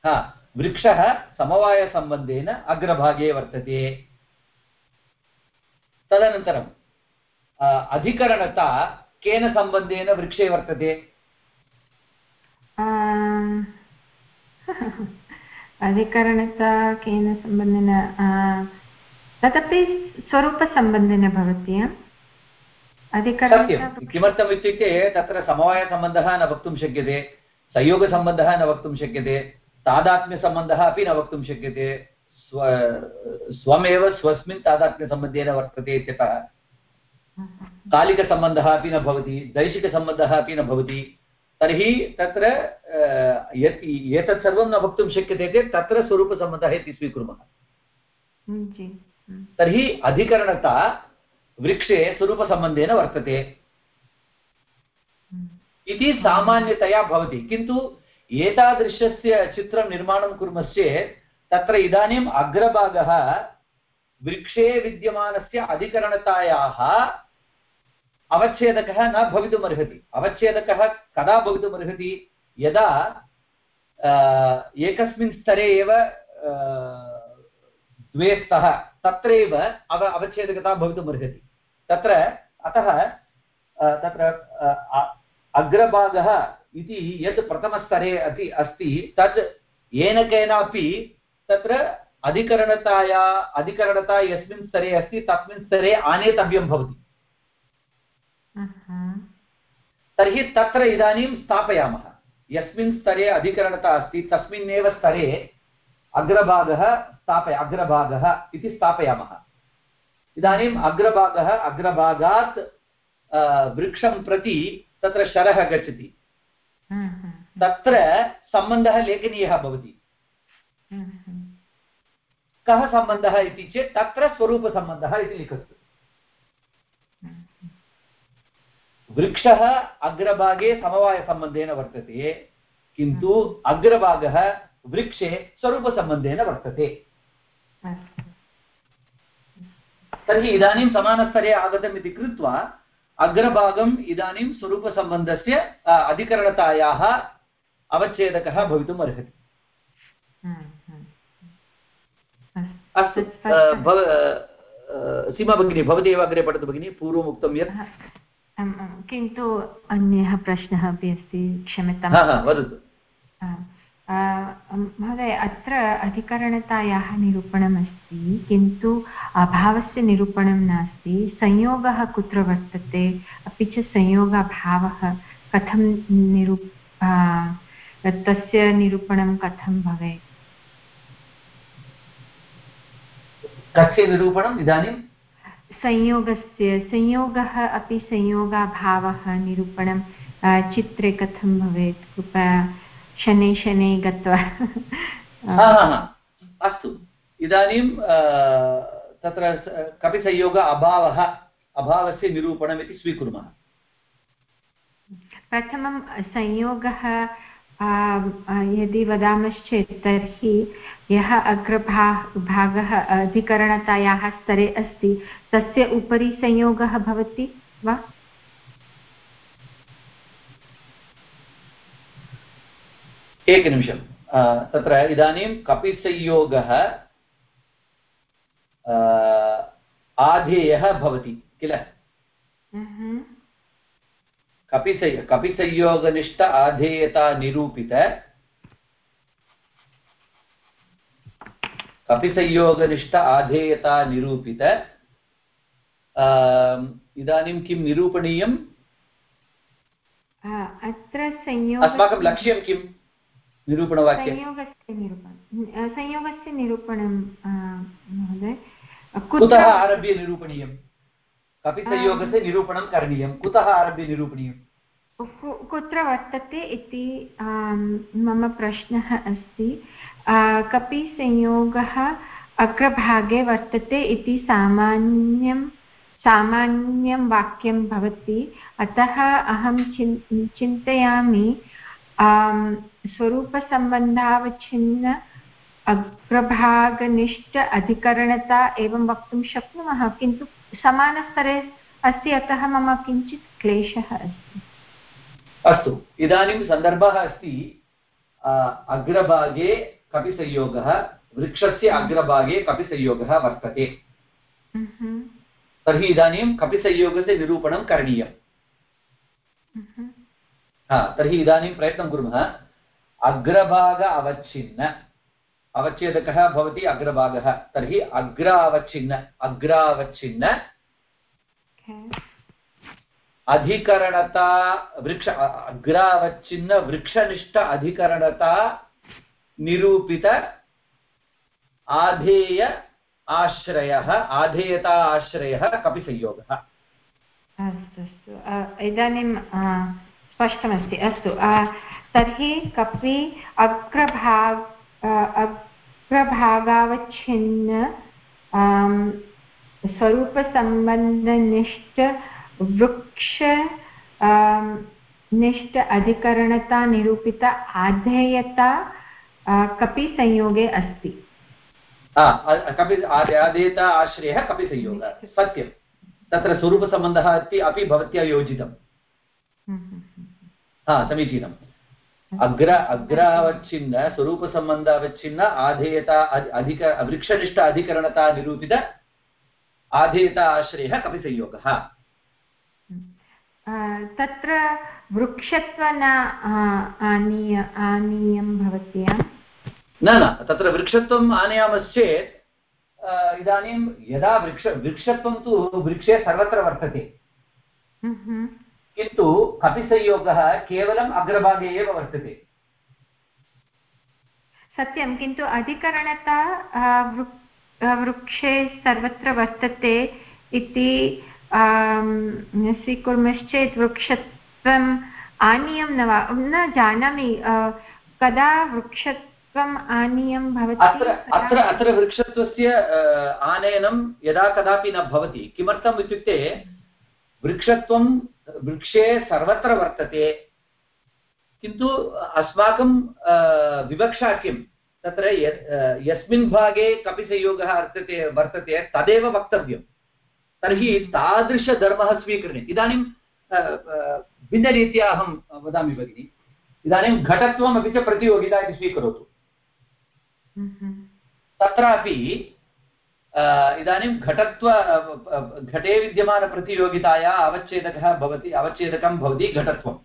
हा वृक्षः समवायसम्बन्धेन अग्रभागे वर्तते। तदनन्तरम् अधिकरणता केन सम्बन्धेन वृक्षे वर्तते अधिकरणता केन सम्बन्धेन तदपि स्वरूपसम्बन्धेन भवति सत्यं किमर्थम् इत्युक्ते तत्र समवायसम्बन्धः न वक्तुं शक्यते संयोगसम्बन्धः न वक्तुं शक्यते तादात्म्यसम्बन्धः अपि न वक्तुं शक्यते स्व स्वमेव स्वस्मिन् तादात्म्यसम्बन्धेन वर्तते इत्यतः कालिकसम्बन्धः अपि न भवति दैशिकसम्बन्धः अपि न भवति तर्हि तत्र यत् एतत् सर्वं न वक्तुं शक्यते चेत् तत्र स्वरूपसम्बन्धः इति स्वीकुर्मः। तर्हि अधिकरणता वृक्षे स्वरूपसम्बन्धेन वर्तते। इति सामान्यतया भवति किन्तु एतादृशस्य चित्रं निर्माणं कुर्मश्चेत् तत्र इदानीम् अग्रभागः वृक्षे विद्यमानस्य अधिकरणतायाः अवच्छेदकः न भवितुमर्हति अवच्छेदकः कदा भवितुमर्हति यदा एकस्मिन् स्तरे एव द्वे स्तः तत्रैव अव, अवच्छेदकता भवितुमर्हति तत्र, अतः तत्र अग्रभागः इति यत् प्रथमस्तरे अपि अस्ति, तत् येन केनापि तत्र अधिकरणताया अधिकरणता यस्मिन् स्तरे अस्ति तस्मिन् स्तरे आनेतव्यं भवति। तर्हि तत्र इदानीं स्थापयामः। यस्मिन् स्तरे अधिकरणता अस्ति तस्मिन्नेव स्तरे अग्रभागः स्थापय अग्रभागः इति स्थापयामः। इदानीम् अग्रभागः अग्रभागात् वृक्षं प्रति तत्र शरः गच्छति। तत्र सम्बन्धः लेखनीयः भवति। कः सम्बन्धः इति चेत् तत्र स्वरूपसम्बन्धः इति लिखतु। वृक्षः अग्रभागे समवायसम्बन्धेन वर्तते, किन्तु अग्रभागः वृक्षे स्वरूपसम्बन्धेन वर्तते। तर्हि इदानीं समानस्तरे आगतम् इति कृत्वा अग्रभागम् इदानीं स्वरूपसम्बन्धस्य अधिकरणतायाः अवच्छेदकः भवितुम् अर्हति। अस्तु सीमा भगिनी भवती एव अग्रे पठतु भगिनी पूर्वम् उक्तं यत् किन्तु अन्यः प्रश्नः अपि अस्ति क्षम्यतां वदतु। महोदय अत्र अधिकरणतायाः निरूपणमस्ति किन्तु अभावस्य निरूपणं नास्ति। संयोगः कुत्र वर्तते? अपि च संयोगाभावः कथं निरू तस्य निरूपणं कथं भवेत्? कस्य निरूपणम्? इदानीं? संयोगस्य संयोगः अपि संयोगाभावः निरूपणं चित्रे कथं भवेत्? कृपया शनैः शनैः गत्वा। अस्तु। इदानीं तत्र कपिसंयोग अभावः अभावस्य निरूपणमिति स्वीकुर्मः। प्रथमं संयोगः यदि वदामश्चेत् तर्हि यः अग्रभा भागः अधिकरणतायाः स्तरे अस्ति तस्य उपरि संयोगः भवति वा? एकनिमिषं तत्र इदानीं कपिसंयोगः आधेयः भवति किल? कपिसंय कपिसंयोगनिष्ठ आधेयता निरूपित कपिसंयोगनिष्ठ आधेयता निरूपित इदानीं किं निरूपणीयम्? अत्र संयोग अस्माकं लक्ष्यं किम् निरूपणवाक्ये। संयोगस्य निरूपणं। संयोगस्य निरूपणं महोदय। कुतः आरभ्य निरूपणीयं कपिसंयोगस्य निरूपणं करणीयं कुतः आरभ्य निरूपणीयं कुत्र वर्तते इति मम प्रश्नः अस्ति। कपिसंयोगः अग्रभागे वर्तते इति सामान्यं सामान्यं वाक्यं भवति। अतः अहं चिन् चिन्तयामि स्वरूपसम्बन्धावच्छिन्न अग्रभागनिष्ठ अधिकरणता एवं वक्तुं शक्नुमः किन्तु समानस्तरे अस्ति अतः मम किञ्चित् क्लेशः अस्ति। अस्तु इदानीं सन्दर्भः अस्ति अग्रभागे कपिसंयोगः वृक्षस्य अग्रभागे कपिसंयोगः वर्तते। तर्हि इदानीं कपिसंयोगस्य निरूपणं करणीयम्। तर्हि इदानीं प्रयत्नं कुर्मः। अग्रभाग अवच्छिन्न। अवच्छेदकः भवति अग्रभागः तर्हि अग्र अवच्छिन्न अग्रावच्छिन्न अधिकरणता वृक्ष अग्रावच्छिन्न वृक्षनिष्ठ अधिकरणता निरूपित आधेय आश्रयः आधेयता आश्रयः कपिसंयोगः। अस्तु अस्तु। इदानीं स्पष्टमस्ति। अस्तु तर्हि कपि अग्रभाग अग्रभागावच्छिन्न स्वरूपसम्बन्धनिष्ठ वृक्ष निष्ठ अधिकरणता निरूपित आधेयता कपिसंयोगे अस्ति। कपि आदेयता आश्रयः कपिसंयोगः। सत्यं। तत्र स्वरूपसम्बन्धः अस्ति अपि भवत्या योजितम्। हा समीचीनम्। अग्र अग्रावच्छिन्न स्वरूपसम्बन्धावच्छिन्न आधेयता अधिक वृक्षनिष्ठ अधिकरणता निरूपित आधेयता आश्रयः कपिसंयोगः। तत्र वृक्षत्व न आनीयं न न तत्र वृक्षत्वम् आनयामश्चेत् इदानीं यदा वृक्ष वृक्षत्वं तु वृक्षे सर्वत्र वर्तते। किन्तु कपिसंयोगः केवलम् अग्रभागे एव वर्तते। सत्यं किन्तु अधिकरणता वृक्षे सर्वत्र वर्तते इति स्वीकुर्मश्चेत् वृक्षत्वम् आनीयं न वा न जानामि कदा वृक्षत्वम् आनीयं भवति अत्र अत्र अत्र वृक्षत्वस्य आनयनं यदा कदापि न भवति। किमर्थम् इत्युक्ते वृक्षत्वं वृक्षे सर्वत्र वर्तते। किन्तु अस्माकं विवक्षा किं? तत्र यस्मिन् भागे कपिसंयोगः वर्तते वर्तते तदेव वक्तव्यं। तर्हि तादृशधर्मः स्वीकरणीयम् इदानीं भिन्नरीत्या अहं वदामि भगिनि। इदानीं घटत्वम् अपि च प्रतियोगिता इति स्वीकरोतु। तत्रापि इदानीं घटत्व घटे विद्यमानप्रतियोगिताया अवच्छेदकः भवति अवच्छेदकं भवति घटत्वम्।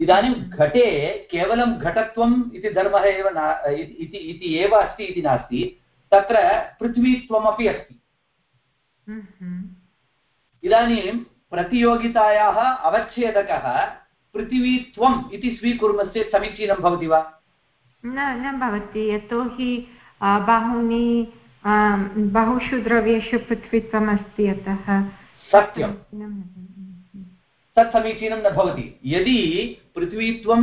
इदानीं घटे केवलं घटत्वम् इति धर्मः एव न इति एव अस्ति इति नास्ति तत्र पृथ्वीत्वमपि अस्ति। इदानीं प्रतियोगितायाः अवच्छेदकः पृथिवीत्वम् इति स्वीकुर्मश्चेत् समीचीनं भवति वा? न न भवति यतोहि बहूनि बहुषु द्रव्येषु पृथ्वीत्वम् अस्ति अतः सत्यं तत् समीचीनं न भवति। यदि पृथ्वीत्वं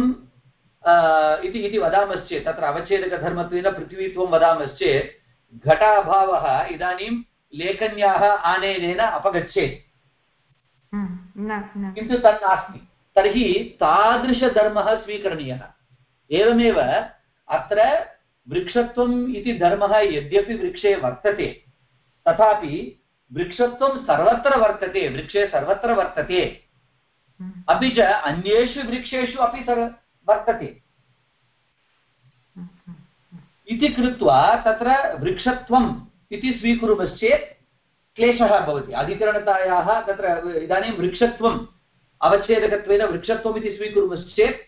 इति इति वदामश्चेत् तत्र अवच्छेदकधर्मत्वेन पृथ्वीत्वं वदामश्चेत् घटाभावः इदानीं लेखन्याः आनयनेन अपगच्छेत्। किन्तु तन्नास्ति तर्हि तादृशधर्मः स्वीकरणीयः। एवमेव अत्र वृक्षत्वम् इति धर्मः यद्यपि वृक्षे वर्तते तथापि वृक्षत्वं सर्वत्र वर्तते वृक्षे सर्वत्र वर्तते। हम्म। अपि च अन्येषु वृक्षेषु अपि सर्व वर्तते। इति कृत्वा तत्र वृक्षत्वम् इति स्वीकुर्मश्चेत् क्लेशः भवति। अधिकरणतायाः तत्र इदानीं वृक्षत्वम् अवच्छेदकत्वेन वृक्षत्वम् इति स्वीकुर्मश्चेत्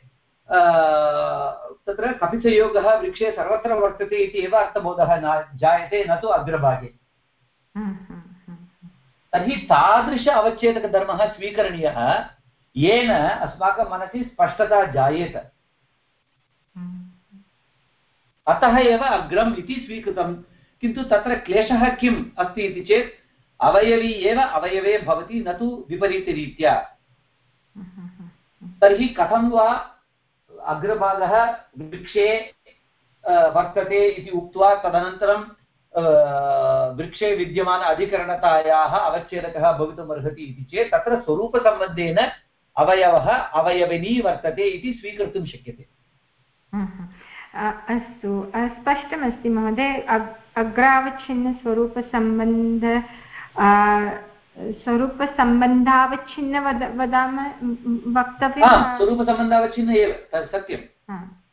तत्र कपिसयोगः वृक्षे सर्वत्र वर्तते इति एव अर्थबोधः न, जायते न तु अग्रभागे। तर्हि तादृश अवच्छेदकधर्मः स्वीकरणीयः। येन अस्माकं मनसि स्पष्टता जायेत। अतः एव अग्रम् इति स्वीकृतं किन्तु तत्र क्लेशः किम् अस्ति इति चेत् अवयवी एव अवयवे भवति न तु विपरीतरीत्या। तर्हि कथं वा अग्रभागः वृक्षे वर्तते इति उक्त्वा तदनन्तरं वृक्षे विद्यमान अधिकरणतायाः अवच्छेदकः भवितुमर्हति इति चेत् तत्र स्वरूपसम्बन्धेन अवयवः अवयविनी वर्तते इति स्वीकर्तुं शक्यते। अस्तु। स्पष्टमस्ति महोदय। अग्रावच्छिन्नस्वरूपसम्बन्ध स्वरूपसम्बन्धावच्छिन्न वद वदामः वक्तव्यं स्वरूपसम्बन्धावच्छिन्न एव सत्यम्।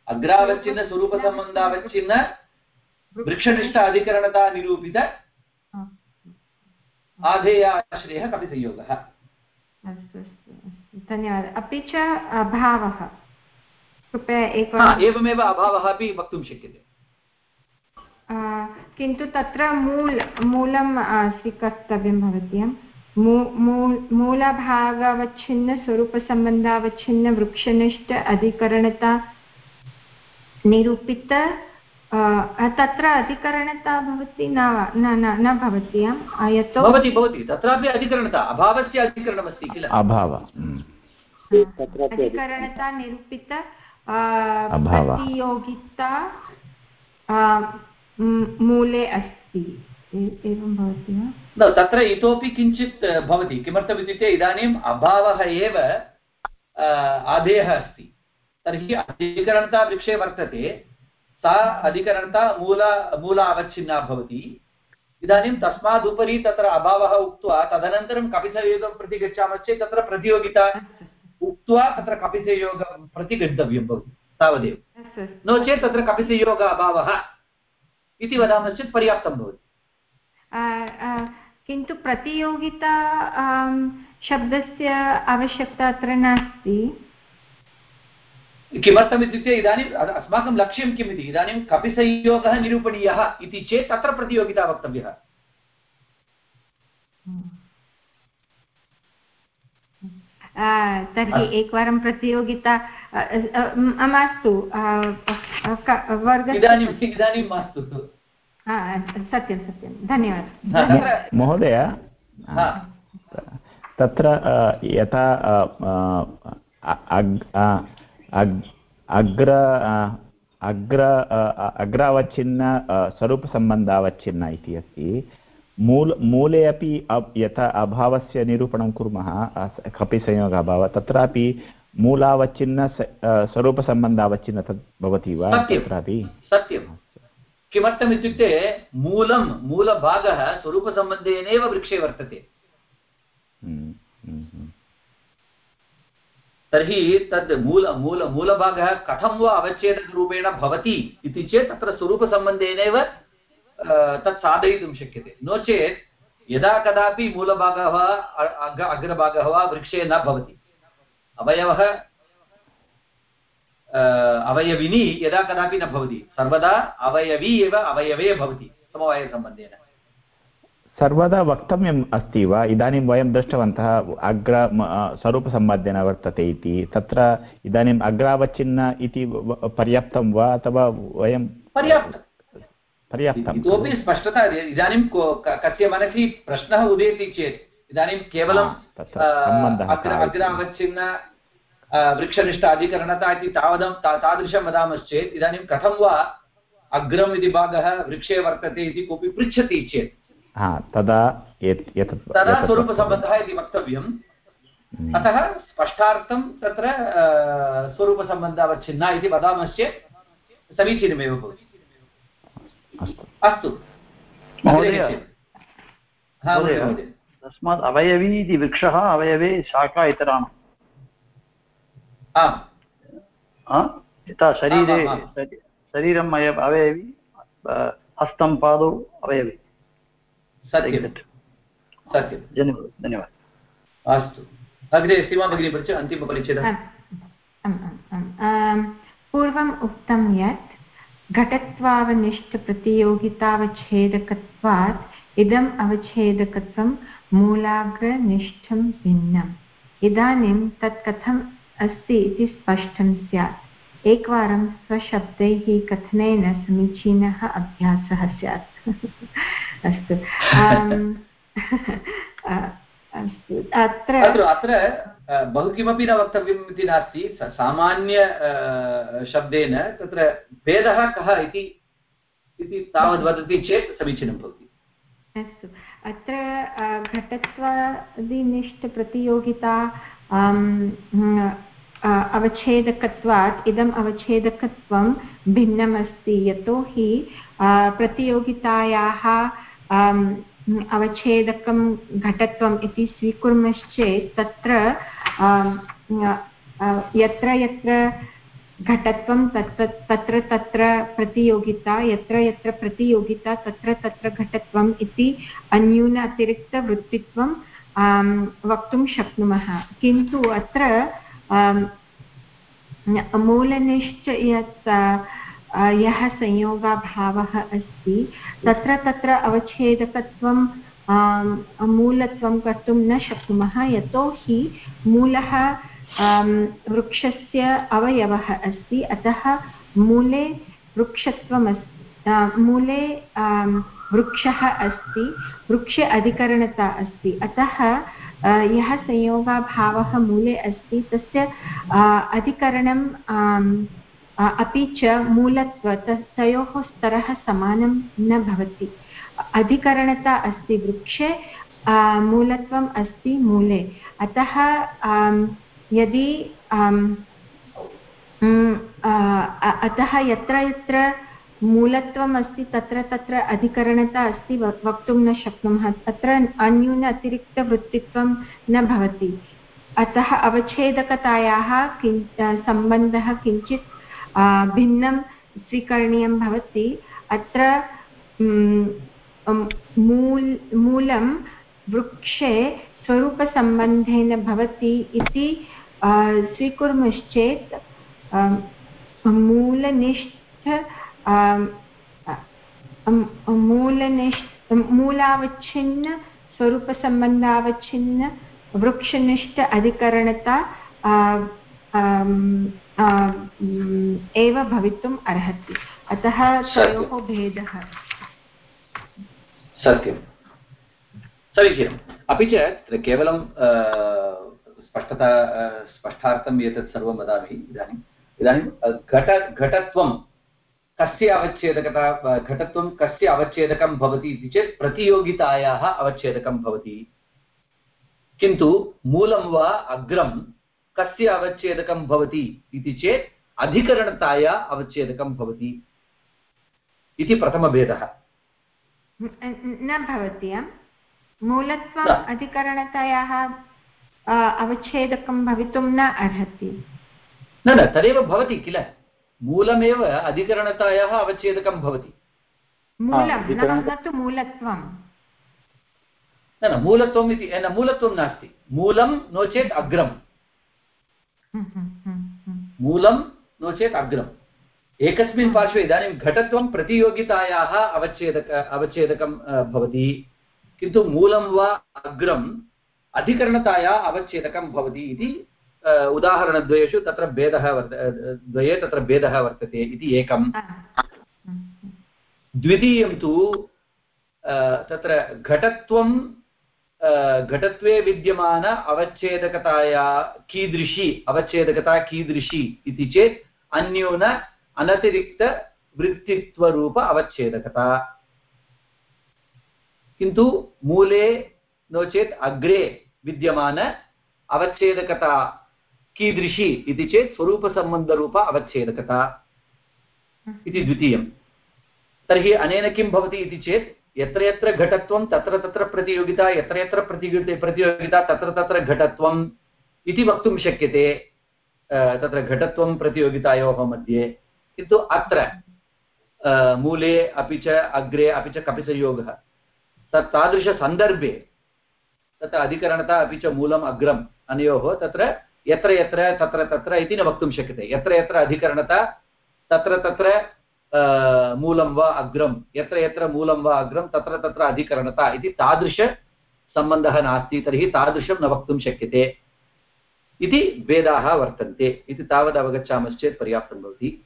अग्रावच्छिन्न स्वरूपसम्बन्धावच्छिन्न वृक्षनिष्ठ अधिकरणता निरूपित आधेयाश्रयः कपिसंयोगः। अस्तु अस्तु धन्यवादः। अपि च अभावः। कृपया एवमेव अभावः अपि वक्तुं शक्यते। किन्तु तत्र मूल मूलं स्वीकर्तव्यं भवति मूलभागावच्छिन्नस्वरूपसम्बन्धावच्छिन्नवृक्षनिष्ठ अधिकरणता निरूपित तत्र अधिकरणता भवति न न भवति यतो भवति भवति। तत्रापि अधिकरणता अभावस्य अधिकरणमस्ति किल? अभाव अधिकरणता निरूपित प्रतियोगिता मूले अस्ति। एवं भवति वा? तत्र इतोपि किञ्चित् भवति। किमर्थम् इत्युक्ते इदानीम् अभावः एव आधेयः अस्ति। तर्हि अधिकरणता वृक्षे वर्तते। सा अधिकरणता मूल मूल अवच्छिन्ना भवति। इदानीं तस्मादुपरि तत्र अभावः उक्त्वा तदनन्तरं कपिसयोगं प्रति गच्छामश्चेत् तत्र प्रतियोगिता उक्त्वा तत्र कपिसयोगं प्रति गन्तव्यं भवति तावदेव। नो चेत् तत्र कपिसयोग अभावः इति वदामश्चेत् पर्याप्तं भवति। किन्तु प्रतियोगिता शब्दस्य आवश्यकता अत्र नास्ति। किमर्थम् इत्युक्ते इदानीम् अस्माकं लक्ष्यं किम् इति? इदानीं कपिसंयोगः निरूपणीयः इति चेत् तत्र प्रतियोगिता वक्तव्यः। तर्हि एकवारं प्रतियोगिता मास्तु वर्ग इदानीम् इदानीं मास्तु। सत्यं सत्यं. धन्यवादः. महोदय तत्र यथा अग्र अग्र अग्रावच्छिन्न स्वरूपसम्बन्धावच्छिन्न इति अस्ति. मूल मूले अपि यथा अभावस्य निरूपणं कुर्मः कपिसंयोग अभावः तत्रापि मूलावच्छिन्न स्वरूपसम्बन्धावच्छिन्न तत् भवति वा? तत्रापि? सत्यं. किमर्थम् इत्युक्ते मूलं मूलभागः स्वरूपसम्बन्धेनैव वृक्षे वर्तते। हम्म, हम्म, हम्म। तर्हि तद् मूल मूल मूलभागः कथं वा अवच्छेदकरूपेण भवति इति चेत् तत्र स्वरूपसम्बन्धेनैव तत् साधयितुं शक्यते। नो चेत् यदा कदापि मूलभागः वा अग्रभागः वा वृक्षे न भवति। अवयवः अवयविनी यदा कदापि न भवति। सर्वदा अवयवी एव अवयवे भवति। समवायसम्बन्धेन सर्वदा वक्तव्यम् अस्ति वा? इदानीं वयं दृष्टवन्तः अग्र स्वरूपसम्बन्धेन वर्तते इति। तत्र इदानीम् अग्रावच्छिन्न इति पर्याप्तं वा? अथवा वयं पर्याप्तम् इतोपि स्पष्टता इदानीं कस्य मनसि प्रश्नः उदेति चेत् इदानीं केवलं अग्रावच्छिन्न वृक्षनिष्ठ अधिकरणता इति तावदं तादृशं वदामश्चेत् इदानीं कथं वा अग्रम् इति भागः वृक्षे वर्तते इति कोऽपि पृच्छति चेत् तदा तदा स्वरूपसम्बन्धः इति वक्तव्यम्। अतः स्पष्टार्थं तत्र स्वरूपसम्बन्धावच्छिन्ना इति वदामश्चेत् समीचीनमेव भवति अस्तु तस्मात् अवयवी इति वृक्षः अवयवे शाखा इतराणाम् यथा शरीरे शरीरम् अय अवयवि हस्तं पादौ अवयवि। धन्यवादः अस्तु। अग्रे सीमा भगिनी पृच्छ अन्तिमपरिच्छेदः पूर्वम् उक्तं यत् घटत्वावनिष्ठप्रतियोगितावच्छेदकत्वात् इदम् अवच्छेदकत्वं मूलाग्रनिष्ठं भिन्नम्। इदानीं तत् कथम् अस्ति इति स्पष्टं स्यात्। एकवारं स्वशब्दैः कथनेन समीचीनः अभ्यासः स्यात्। अस्तु। अत्र अत्र बहु किमपि न वक्तव्यम् इति नास्ति। सामान्य शब्देन तत्र भेदः कः इति इति तावद् वदति चेत् समीचीनं भवति। अस्तु। अत्र घटत्वादिनिष्ठप्रतियोगिता अवच्छेदकत्वात् इदम् अवच्छेदकत्वं भिन्नमस्ति। यतोहि प्रतियोगितायाः अवच्छेदकं घटत्वम् इति स्वीकुर्मश्चेत् तत्र यत्र यत्र घटत्वं तत्र तत्र तत्र प्रतियोगिता, यत्र यत्र प्रतियोगिता, तत्र तत्र घटत्वम् इति अन्यून अतिरिक्तवृत्तित्वं वक्तुं शक्नुमः। किन्तु अत्र मूलनिश्च यत् यः संयोगाभावः अस्ति, तत्र तत्र अवच्छेदकत्वं मूलत्वं कर्तुं न शक्नुमः, यतोहि मूलः वृक्षस्य अवयवः अस्ति, अतः मूले वृक्षत्वम् अस्ति मूले वृक्षः अस्ति, वृक्षे अधिकरणता अस्ति। अतः यः संयोगाभावः मूले अस्ति, तस्य अधिकरणं अपि च मूलत्व तयोः स्तरः समानं न भवति। अधिकरणता अस्ति वृक्षे मूलत्वम् अस्ति मूले। अतः यदि अतः यत्र यत्र मूलत्वम् अस्ति तत्र तत्र अधिकरणता अस्ति वक्तुं न शक्नुमः। तत्र अन्यून अतिरिक्तवृत्तित्वं न भवति। अतः अवच्छेदकतायाः किं सम्बन्धः किञ्चित् भिन्नं स्वीकरणीयं भवति। अत्र मूल, मूलं वृक्षे स्वरूपसम्बन्धेन भवति इति स्वीकुर्मश्चेत् मूलनिष्ठ मूलनिष्ठ मूलावच्छिन्न स्वरूपसम्बन्धावच्छिन्न वृक्षनिष्ठ अधिकरणता एव भवितुम् अर्हति अतः तयोः भेदः सत्यं समीचीनम् अपि च केवलं स्पष्टता स्पष्टार्थम् एतत् सर्वं वदामि इदानीम् इदानीं घट घटत्वं कस्य अवच्छेदकता घटत्वं कस्य अवच्छेदकं भवति इति चेत् प्रतियोगितायाः अवच्छेदकं भवति। किन्तु मूलं वा अग्रं कस्य अवच्छेदकं भवति इति चेत् अधिकरणताया अवच्छेदकं भवति इति प्रथमभेदः। न भवति मूलत्वम् अधिकरणतायाः अवच्छेदकं भवितुं न अर्हति। न न तदेव भवति किल? मूलमेव अधिकरणतायाः अवच्छेदकं भवति। मूलत्वं। न न मूलत्वम् इति न मूलत्वं नास्ति। मूलं नो चेत् अग्रम्। हम्म, हम्म, हम्म, मूलं नो चेत् अग्रम्। एकस्मिन् पार्श्वे इदानीं घटत्वं प्रतियोगितायाः अवच्छेदक अवच्छेदकं भवति। किन्तु मूलं वा अग्रम् अधिकरणताया अवच्छेदकं भवति इति उदाहरणद्वयेषु तत्र भेदः वर्त द्वये तत्र भेदः वर्तते इति एकं द्वितीयं तु तत्र घटत्वं घटत्वे विद्यमान अवच्छेदकताया कीदृशी अवच्छेदकता कीदृशी इति चेत् अन्यून अनतिरिक्तवृत्तित्वरूप अवच्छेदकता। किन्तु मूले नो चेत् अग्रे विद्यमान अवच्छेदकता कीदृशी इति चेत् स्वरूपसम्बन्धरूप अवच्छेदकता इति द्वितीयं तर्हि अनेन किं भवति इति चेत् यत्र यत्र घटत्वं, तत्र तत्र प्रतियोगिता, यत्र यत्र प्रतियोगि प्रतियोगिता, तत्र तत्र घटत्वम् इति वक्तुं शक्यते तत्र घटत्वं, प्रतियोगितायोः मध्ये। किन्तु अत्र मूले अपि च अग्रे अपि च कपिसंयोगः। तत् तादृशसन्दर्भे तत्र अधिकरणता अपि च मूलम् अग्रम्, अनयोः तत्र यत्र यत्र तत्र तत्र इति न वक्तुं शक्यते। यत्र यत्र अधिकरणता, तत्र तत्र मूलं वा अग्रं। यत्र यत्र मूलं वा अग्रं, तत्र तत्र अधिकरणता इति तादृशसम्बन्धः नास्ति, तर्हि तादृशं न वक्तुं शक्यते। इति भेदाः वर्तन्ते। इति तावत् अवगच्छामश्चेत् पर्याप्तं भवति।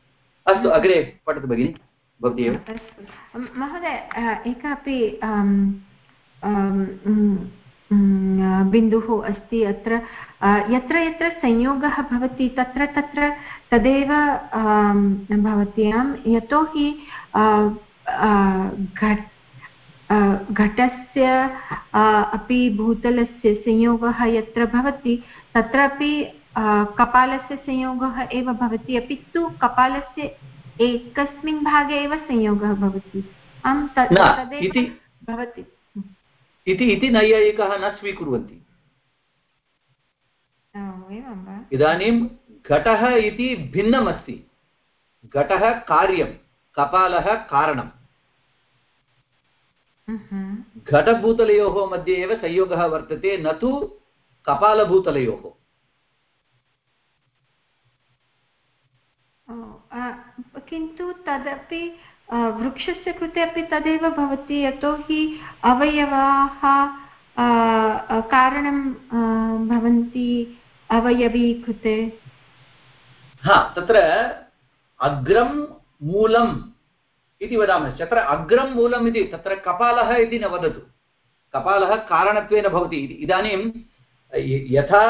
अस्तु, अग्रे पठतु भगिनि। भवती एव। महोदय एका बिन्दुः अस्ति अत्र? यत्र यत्र संयोगः भवति तत्र तत्र तदेव भवति आम् यतोहि घट् घटस्य अपि भूतलस्य संयोगः यत्र भवति तत्रापि कपालस्य संयोगः एव भवति अपि तु कपालस्य एकस्मिन् भागे एव संयोगः भवति। आं तदेव भवति। इति इति नैयायिकाः न स्वीकुर्वन्ति। इदानीं घटः इति भिन्नम् अस्ति घटः कार्यं कपालः कारणम् घटभूतलयोः मध्ये एव संयोगः वर्तते न तु कपालभूतलयोः. किन्तु तदपि वृक्षस्य कृते अपि तदेव भवति यतोहि अवयवाः कारणं भवन्ति अवयवी कृते। हा, तत्र अग्रं मूलम् इति वदामः। तत्र अग्रं मूलम् इति, तत्र कपालः इति न वदतु। कपालः कारणत्वेन भवति। इदानीं यथा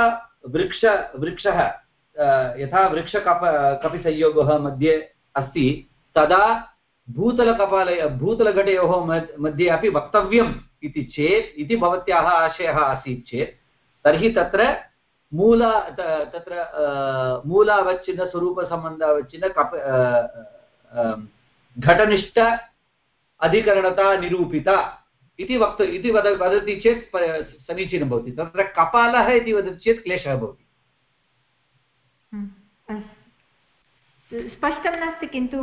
वृक्ष, वृक्षः यथा वृक्षकप कपिसंयोगः मध्ये अस्ति, तदा भूतलकपाल, भूतलघटयोः मध्ये अपि वक्तव्यम् इति चेत्, इति भवत्याः आशयः आसीत् चेत्, तर्हि तत्र मूल तत्र मूलावच्छिन्नस्वरूपसम्बन्धावच्छिन्न कप घटनिष्ठ अधिकरणता निरूपिता इति वक्त इति वद वदति चेत् समीचीनं भवति तत्र कपालः इति वदति चेत् क्लेशः भवति स्पष्टं नास्ति किन्तु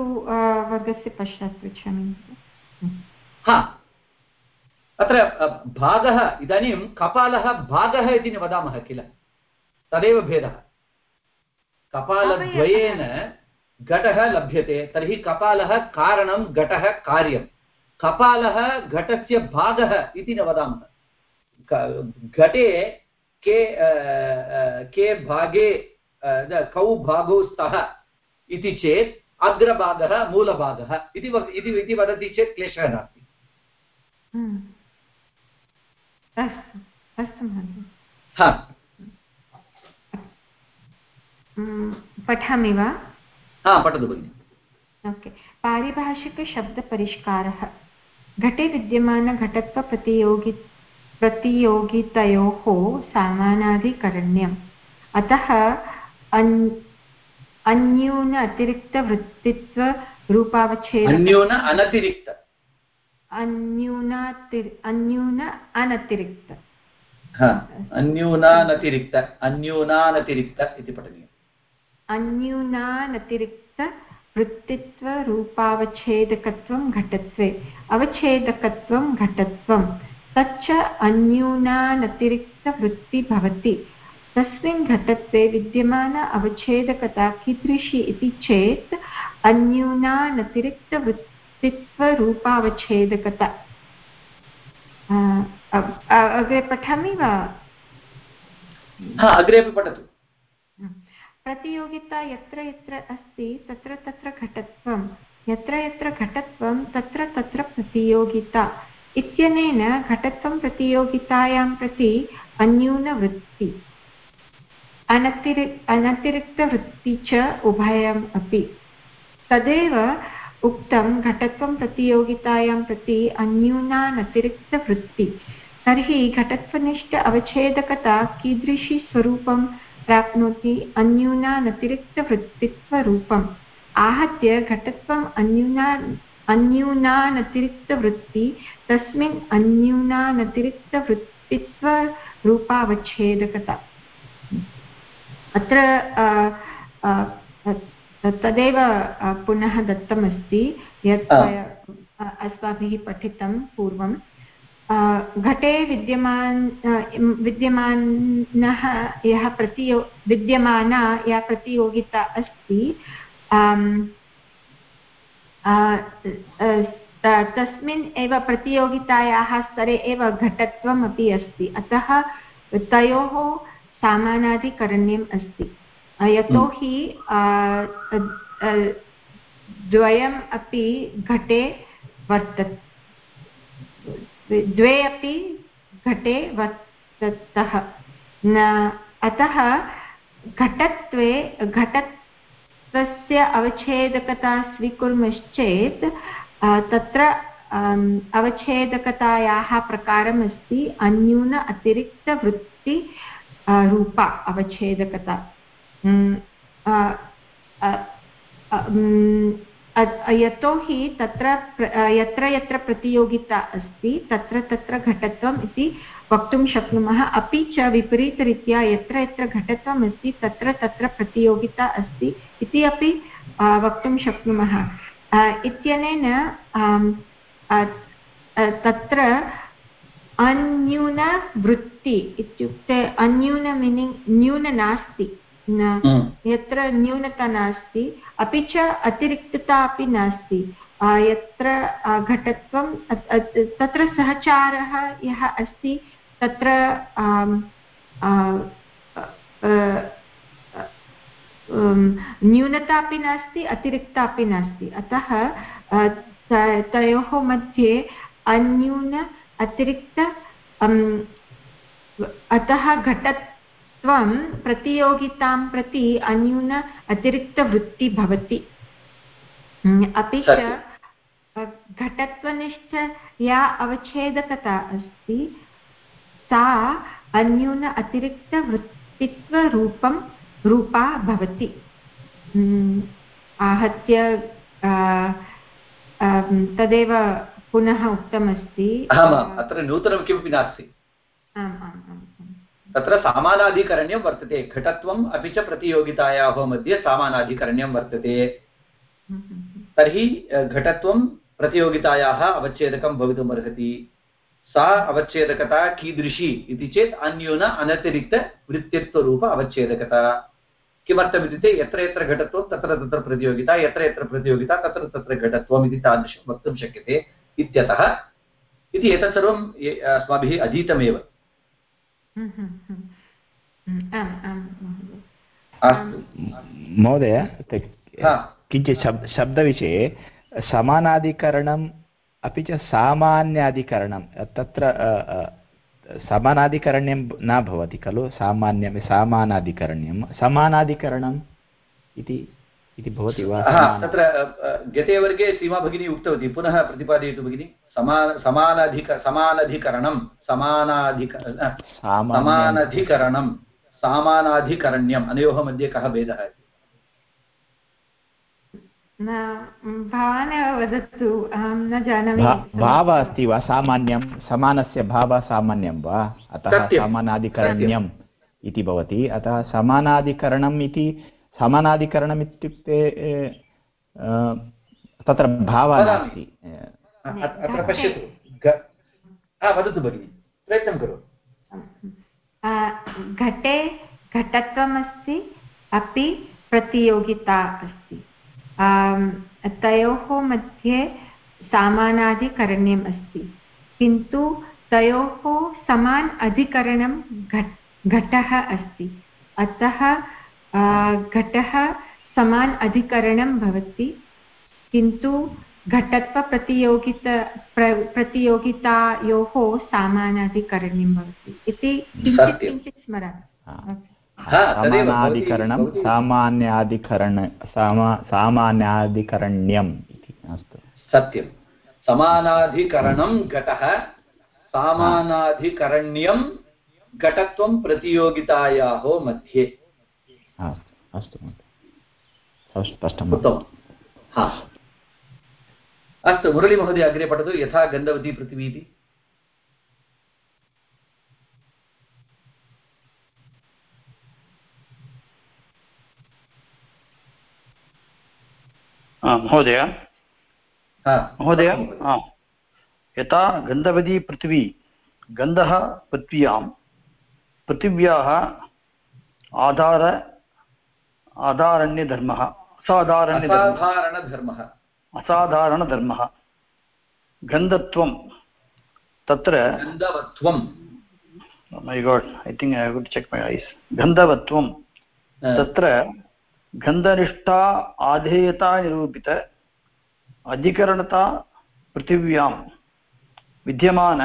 वर्गस्य पश्चात् पृच्छामि हा अत्र भागः इदानीं कपालः भागः इति वदामः किल तदेव भेदः। कपालद्वयेन घटः लभ्यते तर्हि कपालः कारणं घटः कार्यं कपालः घटस्य भागः इति न वदामः। घटे के के भागे कौ भागौ स्तः इति चेत् अग्रभागः मूलभागः इति वदति चेत् क्लेशः नास्ति। हम्म। अस्तु पठामि वा हा पठतु भगिनि ओके पारिभाषिकशब्दपरिष्कारः घटे विद्यमानघटत्वप्रतियोगि प्रतियोगितयोः सामानाधिकरण्यम् अतः अन् अन्यून अतिरिक्तवृत्तित्वरूपावच्छेद अन्यून अनतिरिक्त अन्यूनातिरि अन्यून अनतिरिक्त अन्यूनानतिरिक्त अन्यूनानतिरिक्त इति पठनीयम् अन्यूनानतिरिक्त वृत्तित्वरूपावच्छेदकत्वं घटत्वे, अवच्छेदकत्वं घटत्वं। तच्च अन्यूनानतिरिक्तवृत्ति भवति। तस्मिन् घटत्वे विद्यमान अवच्छेदकता कीदृशी इति चेत् अन्यूनानतिरिक्तवृत्तित्वरूपावच्छेदकता। अग्रे पठामि वा? अग्रे अपि पठतु। प्रतियोगिता यत्र यत्र अस्ति, तत्र तत्र घटत्वं। यत्र यत्र घटत्वं, तत्र तत्र प्रतियोगिता। इत्यनेन घटत्वं प्रतियोगितायां प्रति अन्यूनवृत्ति। अनतिरि, अनतिरिक्तवृत्ति च उभयम् अपि। तदेव उक्तं घटत्वं प्रतियोगितायां प्रति अन्यूनानतिरिक्तवृत्ति। तर्हि घटत्वनिष्ठ अवच्छेदकता कीदृशी स्वरूपं प्राप्नोति अन्यूनानतिरिक्तवृत्तित्वरूपम्। आहत्य घटत्वम् अन्यूना अन्यूनानतिरिक्तवृत्ति तस्मिन् अन्यूनानतिरिक्तवृत्तित्वरूपावच्छेदकता। अत्र तदेव पुनः दत्तमस्ति यत् अस्माभिः पठितं पूर्वं घटे विद्यमान विद्यमानः यः प्रतियो, विद्यमाना या प्रतियोगिता अस्ति तस्मिन् एव प्रतियोगितायाः स्तरे एव घटत्वम् अपि अस्ति। अतः तयोः सामानाधिकरण्यम् अस्ति। यतोहि द्वयम् अपि घटे वर्तते। द्वे अपि घटे वर्ततः। न, अतः घटत्वे, घटत्वस्य अवच्छेदकता स्वीकुर्मश्चेत् तत्र अवच्छेदकतायाः प्रकारमस्ति अन्यून अतिरिक्तवृत्ति रूपा अवच्छेदकता। यतोहि तत्र यत्र यत्र प्रतियोगिता अस्ति, तत्र तत्र घटत्वम् इति वक्तुं शक्नुमः। अपि च विपरीतरीत्या यत्र यत्र घटत्वम् अस्ति, तत्र तत्र प्रतियोगिता अस्ति इति अपि वक्तुं शक्नुमः। इत्यनेन तत्र अन्यूनवृत्ति इत्युक्ते अन्यून मीनिङ्ग् न्यून नास्ति। यत्र न्यूनता नास्ति अपि च अतिरिक्तता अपि नास्ति। यत्र घटत्वं तत्र सहचारः यः अस्ति तत्र न्यूनता अपि नास्ति अतिरिक्ता अपि नास्ति। अतः तयोः मध्ये अन्यून अतिरिक्त अतः घटत्वं प्रतियोगितां प्रति अन्यून अतिरिक्तवृत्ति भवति अपि च घटत्वनिष्ठ या अवच्छेदकता अस्ति सा अन्यून अतिरिक्तवृत्तित्वरूपं रूपा भवति। आहत्य तदेव पुनः उक्तमस्ति। अत्र नूतनं किमपि नास्ति। तत्र सामानाधिकरण्यं वर्तते। घटत्वम् अपि च प्रतियोगितायाः मध्ये सामानाधिकरण्यं वर्तते। तर्हि घटत्वं प्रतियोगितायाः अवच्छेदकं भवितुमर्हति। सा अवच्छेदकता कीदृशी इति चेत् अन्यून अनतिरिक्तवृत्तित्वरूप अवच्छेदकता। किमर्थमित्युक्ते यत्र यत्र घटत्वं, तत्र तत्र प्रतियोगिता, यत्र यत्र प्रतियोगिता, तत्र तत्र घटत्वम् इति तादृशं वक्तुं शक्यते इत्यतः। इति एतत् सर्वम् अस्माभिः अधीतमेव। महोदय किञ्चित् शब् शब्दविषये समानाधिकरणम् अपि च सामान्याधिकरणं तत्र समानाधिकरण्यं न भवति खलु सामान्यं समानाधिकरण्यं समानाधिकरणम् इति इति भवति वा तत्र गते वर्गे सीमा भगिनी उक्तवती पुनः प्रतिपादयतु भगिनि समान समानाधिक समानाधिकरणं समानाधिक समानाधिकरणं सामानाधिकरण्यम् अनयोः मध्ये कः भेदः भवान् वदतु अहं न जानामि. भावः अस्ति वा सामान्यं? समानस्य भावः सामान्यं वा? अतः समानाधिकरण्यम् इति भवति। अतः समानाधिकरणम् इति समानाधिकरणम् इत्युक्ते तत्र भावः नास्ति। अत्र पश्यतु वदतु भगिनि प्रयत्नं करोतु घटे घटत्वमस्ति अपि प्रतियोगिता अस्ति तयोः मध्ये सामानाधिकरण्यम् अस्ति किन्तु तयोः समान अधिकरणं घट् घटः अस्ति अतः घटः समान अधिकरणं भवति किन्तु घटत्वप्रतियोगित प्र प्रतियोगितायोः सामानाधिकरण्यं भवति। इति किञ्चित् किञ्चित् स्मरामि। समानाधिकरणं सामान्याधिकरण सामा सामान्याधिकरण्यम् इति अस्तु। सत्यं समानाधिकरणं घटः सामानाधिकरण्यं घटत्वं प्रतियोगितायाः मध्ये। अस्तु अस्तु स्पष्टम् उत्तमं हा। अस्तु मुरळीमहोदय अग्रे पठतु यथा गन्धवती पृथिवी इति महोदय महोदय यथा गन्धवती पृथिवी गन्धः पृथ्व्यां पृथिव्याः आधार आधारण्यधर्मः असाधारणधर्मः असाधारणधर्मः गन्धत्वं। तत्र गन्धवत्वं। My God I think I good check my ice गन्धवत्वं। तत्र गन्धनिष्ठा आधेयता निरूपित अधिकरणता पृथिव्यां। विद्यमान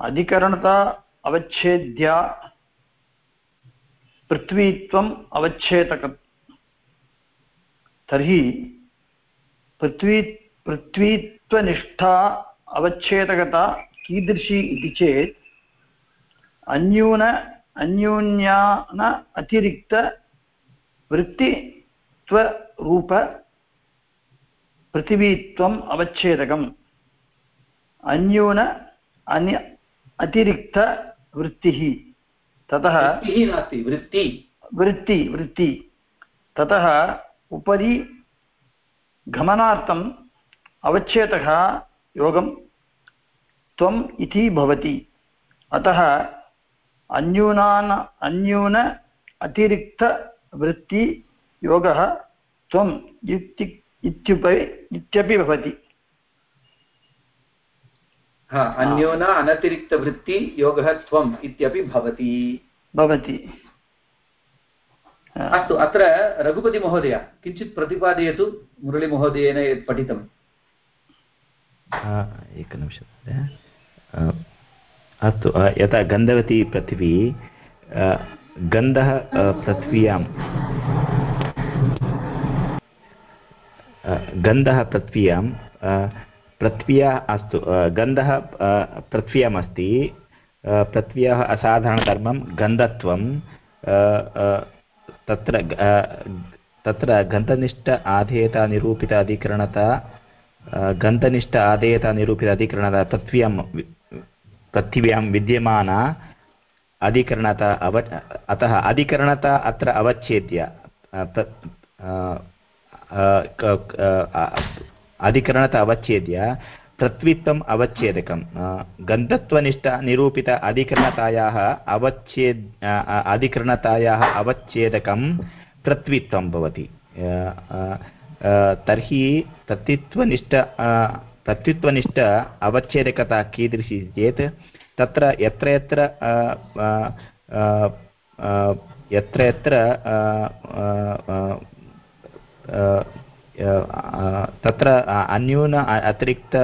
अधिकरणता अवच्छेद्या पृथ्वीत्वम् अवच्छेदक तर्हि पृथ्वी पृथ्वीत्वनिष्ठा अवच्छेदकता कीदृशी इति चेत् अन्यून अन्यून्यान अतिरिक्त वृत्तित्वरूप पृथिवीत्वम् अवच्छेदकम्। अन्यून अन्य अतिरिक्तवृत्तिः ततः वृत्ति। वृत्ति वृत्ति। ततः उपरि गमनार्थम् अवच्छेदः योगं त्वम् इति भवति। अतः अन्यूनान् अन्यून अतिरिक्तवृत्तियोगः त्वम् इति इत्युपरि इत्यपि भवति। अन्यो न अनतिरिक्तवृत्ति योगः त्वम् इत्यपि भवति। भवति। अस्तु अत्र रघुपतिमहोदय किञ्चित् प्रतिपादयतु मुरळीमहोदयेन यत् पठितम् एकनिमिषं अस्तु यथा गन्धवती पृथिवी गन्धः पृथ्व्यां गन्धः पृथ्व्यां पृथ्व्या अस्तु गन्धः पृथ्व्याम् अस्ति पृथ्व्याः असाधारणधर्मं गन्धत्वं। तत्र तत्र गन्धनिष्ठ आधेयता निरूपित अधिकरणता गन्धनिष्ठ आधेयता निरूपित अधिकरणता पृथ्व्यां पृथिव्यां विद्यमाना अधिकरणता अव, अतः अधिकरणता अत्र अवच्छेद्य अधिकरणता अवच्छेद्य पृथ्वीत्वम् अवच्छेदकं गन्धत्वनिष्ठ निरूपित अधिकरणतायाः अवच्छेद् अधिकरणतायाः अवच्छेदकं पृथ्वीत्वं भवति। तर्हि पृथ्वीत्वनिष्ठ पृथ्वीत्वनिष्ठ अवच्छेदकता कीदृशी चेत्, तत्र यत्र यत्र यत्र यत्र तत्र अन्यून अतिरिक्त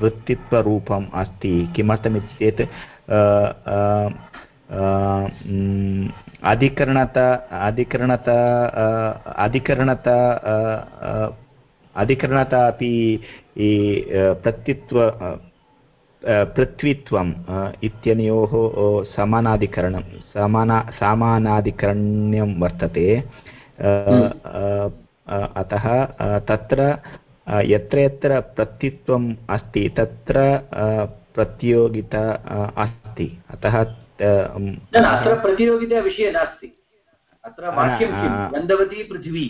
वृत्तित्वरूपम् अस्ति। किमर्थमिति चेत् अधिकरणता अधिकरणता अधिकरणता अधिकरणता अपि प्रत्युत्व पृथ्वीत्वम् इत्यनयोः समानाधिकरणं समाना समानाधिकरण्यं वर्तते। अतः तत्र यत्र यत्र प्रत्युत्वम् अस्ति तत्र प्रतियोगिता अस्ति। अतः अत्र प्रतियोगिताविषये नास्ति। अत्र वाक्यं किं? गन्धवती पृथिवी।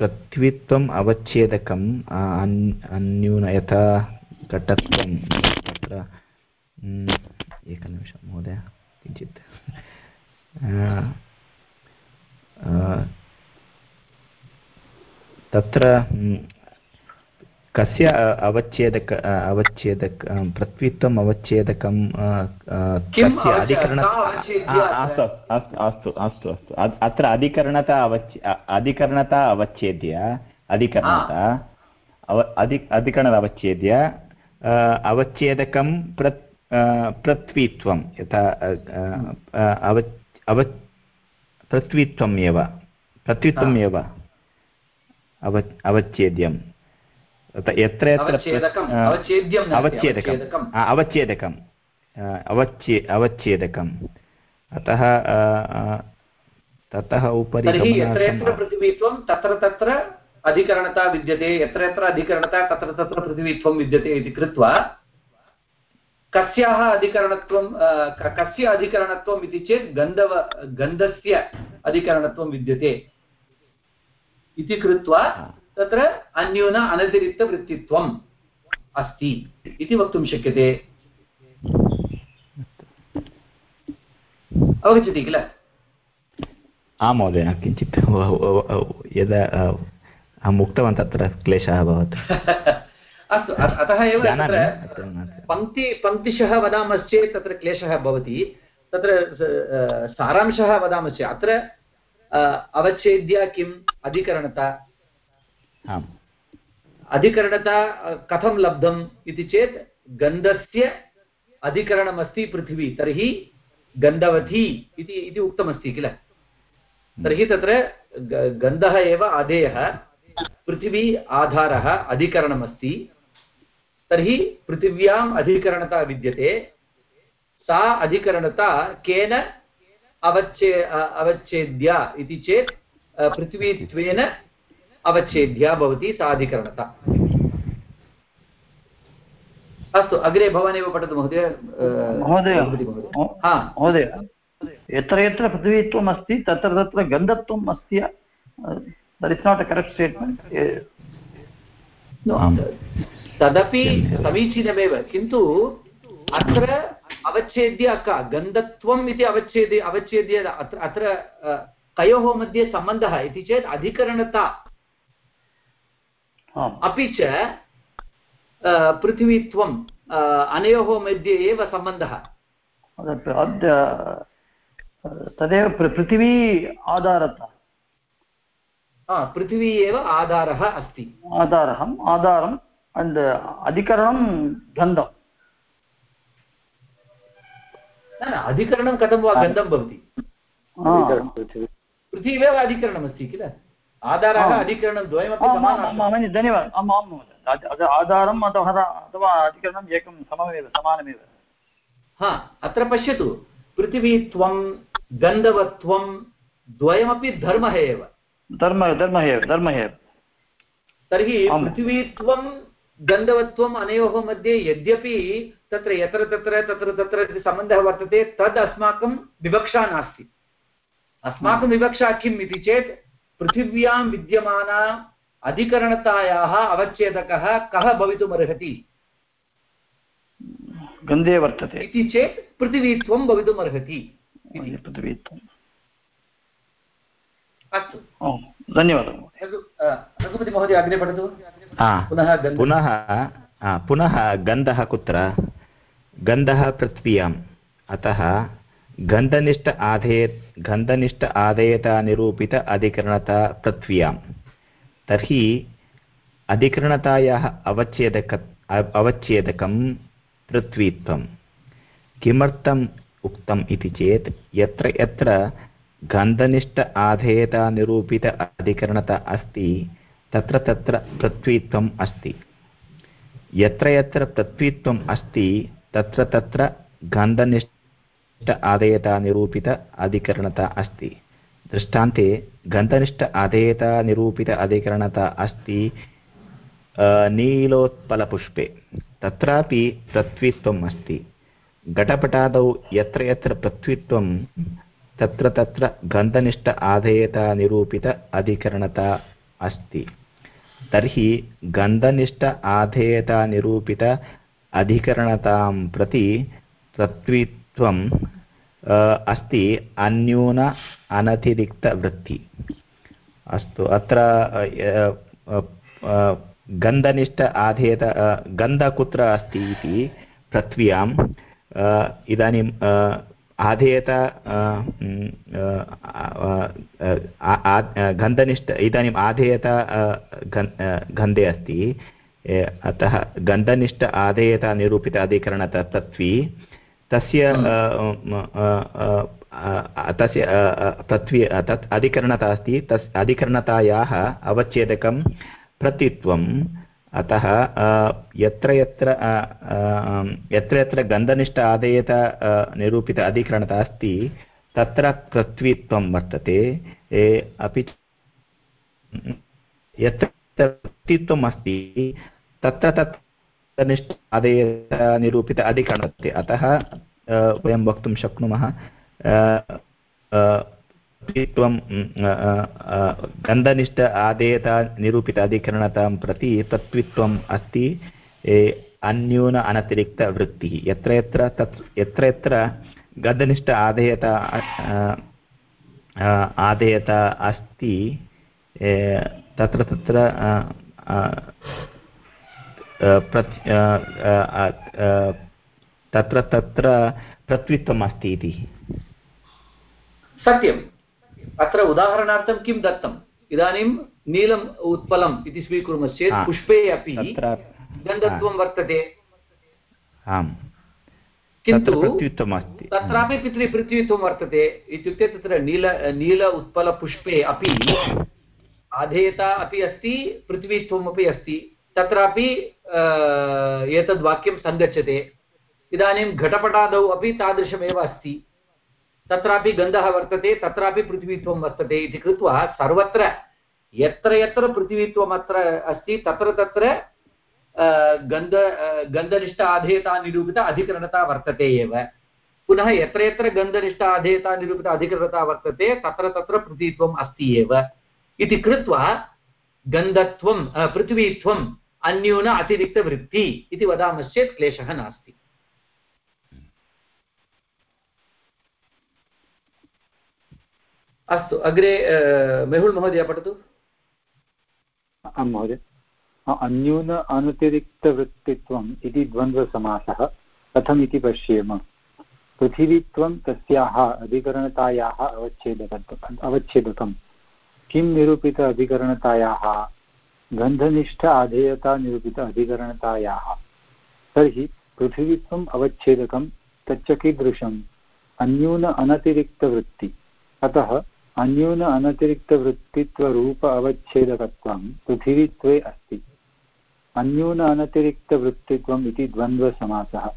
पृथ्वीत्वम् अवच्छेदकम् अन्यून यथा घटत्वं तत्र एकनिमिषं महोदय किञ्चित्। तत्र कस्य अवच्छेदक अवच्छेदक पृथ्वीत्वम् अवच्छेदकं कस्य अधिकरण अस्तु अस्तु अस्तु अस्तु अत्र अधिकरणता अवच् अधिकरणता अवच्छेद्य अधिकरणता अव अधि अधिकरणता अवच्छेद्य अवच्छेदकं पृथ्वीत्वं यथा अव अव पृथ्वीत्वम् एव पृथ्वीत्वम् एव अव अवच्छेद्यं यत्र यत्र अवच्छेदकम् अवच्छेदकम्। अवच्छे अवच्छेदकम्। अतः ततः उपरि यत्र यत्र पृथिवीत्वं तत्र तत्र अधिकरणता विद्यते यत्र यत्र अधिकरणता तत्र तत्र पृथिवीत्वं विद्यते इति कृत्वा कस्याः अधिकरणत्वं कस्य अधिकरणत्वम् इति चेत् गन्धव गन्धस्य अधिकरणत्वं विद्यते। इति कृत्वा तत्र अन्यून अनतिरिक्तवृत्तित्वम् अस्ति इति वक्तुं शक्यते। अवगच्छति किल? आं महोदय किञ्चित् यदा अहम् उक्तवान् तत्र क्लेशः अभवत्। अस्तु अतः एव तत्र पङ्क्ति पङ्क्तिशः वदामश्चेत् तत्र क्लेशः भवति। तत्र सारांशः वदामश्चेत्। अत्र अवच्छेद्य किम्? अधिकरणता। अधिकरणता कथं लब्धम् इति चेत् गन्धस्य अधिकरणमस्ति पृथिवी तर्हि गन्धवती इति इति उक्तमस्ति किल? तर्हि तत्र गन्धः एव आधेयः पृथिवी आधारः अधिकरणमस्ति। तर्हि पृथिव्याम् अधिकरणता विद्यते। सा अधिकरणता केन अवच्छे अवच्छेद्या इति चेत् पृथ्वीत्वेन अवच्छेद्या भवति सा अधिकरणता। अस्तु अग्रे भवानेव पठतु महोदय महोदय महोदय। यत्र यत्र पृथिवीत्वम् अस्ति तत्र तत्र गन्धत्वम् अस्ति that is not a correct statement तदपि समीचीनमेव। किन्तु अत्र अवच्छेद्य क गन्धत्वम् इति अवच्छेद्य अवच्छेद्य अत्र अत्र तयोः मध्ये सम्बन्धः इति चेत् अधिकरणता। अपि च पृथिवीत्वम् अनयोः मध्ये एव सम्बन्धः। तदेव पृथिवी आधारता। पृथिवी एव आधारः अस्ति। आधारः आधारम् गन्धं न न अधिकरणं कथं वा गन्धं भवति पृथिवीमेव अधिकरणमस्ति किल आधारः अधिकरणं द्वयमपि धन्यवादः आम् आं महोदय आधारम् अथवा अथवा अधिकरणम् एकं सममेव समानमेव हा अत्र पश्यतु पृथिवीत्वं गन्धवत्वं द्वयमपि धर्मः एव धर्मः धर्मः एव धर्मः एव तर्हि पृथिवीत्वं गन्धवत्वम् अनयोः मध्ये यद्यपि तत्र यत्र तत्र तत्र तत्र सम्बन्धः वर्तते तद् अस्माकं विवक्षा नास्ति। अस्माकं विवक्षा किम् इति चेत् पृथिव्यां विद्यमाना अधिकरणतायाः अवच्छेदकः कः भवितुमर्हति? गन्धे वर्तते। इति चेत् पृथिवीत्वं भवितुमर्हति। पृथिवीत्वम् अस्तु। धन्यवादः रघुपति महोदय अग्रे पठतु। पुनः पुनः पुनः गन्धः कुत्र गन्धः पृथ्व्याम् अतः गन्धनिष्ठ आधे गन्धनिष्ठ आदेयतानिरूपित अधिकरणता पृथ्व्यां तर्हि अधिकरणतायाः अवच्छेदक अवच्छेदकं पृथ्वीत्वं किमर्थम् उक्तम् इति चेत् यत्र यत्र गन्धनिष्ठ आधेयतानिरूपित अधिकरणता अस्ति तत्र तत्र पृथ्वीत्वम् अस्ति। यत्र यत्र पृथ्वीत्वम् अस्ति, तत्र तत्र गन्धनिष्ठ आधेयतानिरूपित अधिकरणता अस्ति। दृष्टान्ते, गन्धनिष्ठ आधेयतानिरूपित अधिकरणता अस्ति नीलोत्पलपुष्पे। तत्रापि पृथ्वीत्वम् अस्ति। घटपटादौ यत्र यत्र पृथ्वीत्वं तत्र तत्र गन्धनिष्ठ आधेयतानिरूपित अधिकरणता अस्ति। तर्हि गन्धनिष्ठ आधेयतानिरूपित अधिकरणतां प्रति पृथ्वीत्वम् अस्ति अन्यून अनतिरिक्तवृत्ति। अस्तु, अत्र गन्धनिष्ठ आधेयत गन्ध कुत्र अस्ति इति पृथ्व्यां इदानीं आधेयत गन्धनिष्ठ इदानीम् आधेयत गन्धे अस्ति। अतः गन्धनिष्ठ आधेयता निरूपित अधिकरणत पृथ्वी तस्य तस्य पृथ्वी तत् अधिकरणता अस्ति। तस् अधिकरणतायाः अवच्छेदकं प्रतित्वम् अतः यत्र यत्र यत्र यत्र गन्धनिष्ठ आदेयत निरूपित अधिकरणता अस्ति, तत्र पृथ्वीत्वं वर्तते अपि यत्र पृथ्वीत्वम् अस्ति, तत्र तत् आदेयत निरूपित अधिकरणते। अतः वयं वक्तुं शक्नुमः त्वं गन्धनिष्ठ आदेयता निरूपित अधिकरणतां प्रति तत्त्वित्वम् अस्ति अन्यून अनतिरिक्तवृत्तिः यत्र यत्र तत्, यत्र यत्र गन्धनिष्ठ आदेयता आदेयता अस्ति तत्र तत्र तत्र तत्र पृथ्वीत्वम् अस्ति इति। सत्यम्। अत्र उदाहरणार्थं किं दत्तम्? इदानीं नीलम् उत्पलम् इति स्वीकुर्मश्चेत् पुष्पे अपि गन्धत्वं वर्तते। किन्तु तत्रापि पितृ पृथ्वीत्वं वर्तते। इत्युक्ते तत्र नील नील उत्पलपुष्पे अपि आधेयता अपि अस्ति पृथ्वीत्वम् अपि अस्ति। तत्रापि एतद् वाक्यं सङ्गच्छते। इदानीं घटपटादौ अपि तादृशमेव अस्ति। तत्रापि गन्धः वर्तते, तत्रापि पृथ्वीत्वं वर्तते इति कृत्वा सर्वत्र यत्र यत्र पृथ्वीत्वम् अत्र अस्ति, तत्र तत्र गन्ध गन्धनिष्ठ आधेयता निरूपित अधिकरणता वर्तते एव। पुनः यत्र यत्र गन्धनिष्ठ आधेयता निरूपित अधिकरणता वर्तते, तत्र तत्र पृथ्वीत्वम् अस्ति एव। इति कृत्वा गन्धत्वं पृथ्वीत्वम् अन्यून अतिरिक्तवृत्ति इति वदामश्चेत् क्लेशः नास्ति। अस्तु, अग्रे मेहुल् महोदय पठतु। आं महोदय अन्यून अनतिरिक्तवृत्तित्वम् इति द्वन्द्वसमासः, कथमिति पश्येम। पृथिवीत्वं तस्याः अधिकरणतायाः अवच्छेदकत्वम् अवच्छेदकं किं निरूपित अधिकरणतायाः? गन्धनिष्ठ आधेयता निरूपित अधिकरणतायाः। तर्हि पृथिवीत्वम् अवच्छेदकं तच्च कीदृशम्? अन्यून अनतिरिक्तवृत्ति। अतः अन्यून अनतिरिक्तवृत्तित्वरूप अवच्छेदकत्वं पृथिवीत्वे अस्ति। अन्यून अनतिरिक्तवृत्तित्वम् इति द्वन्द्वसमासः।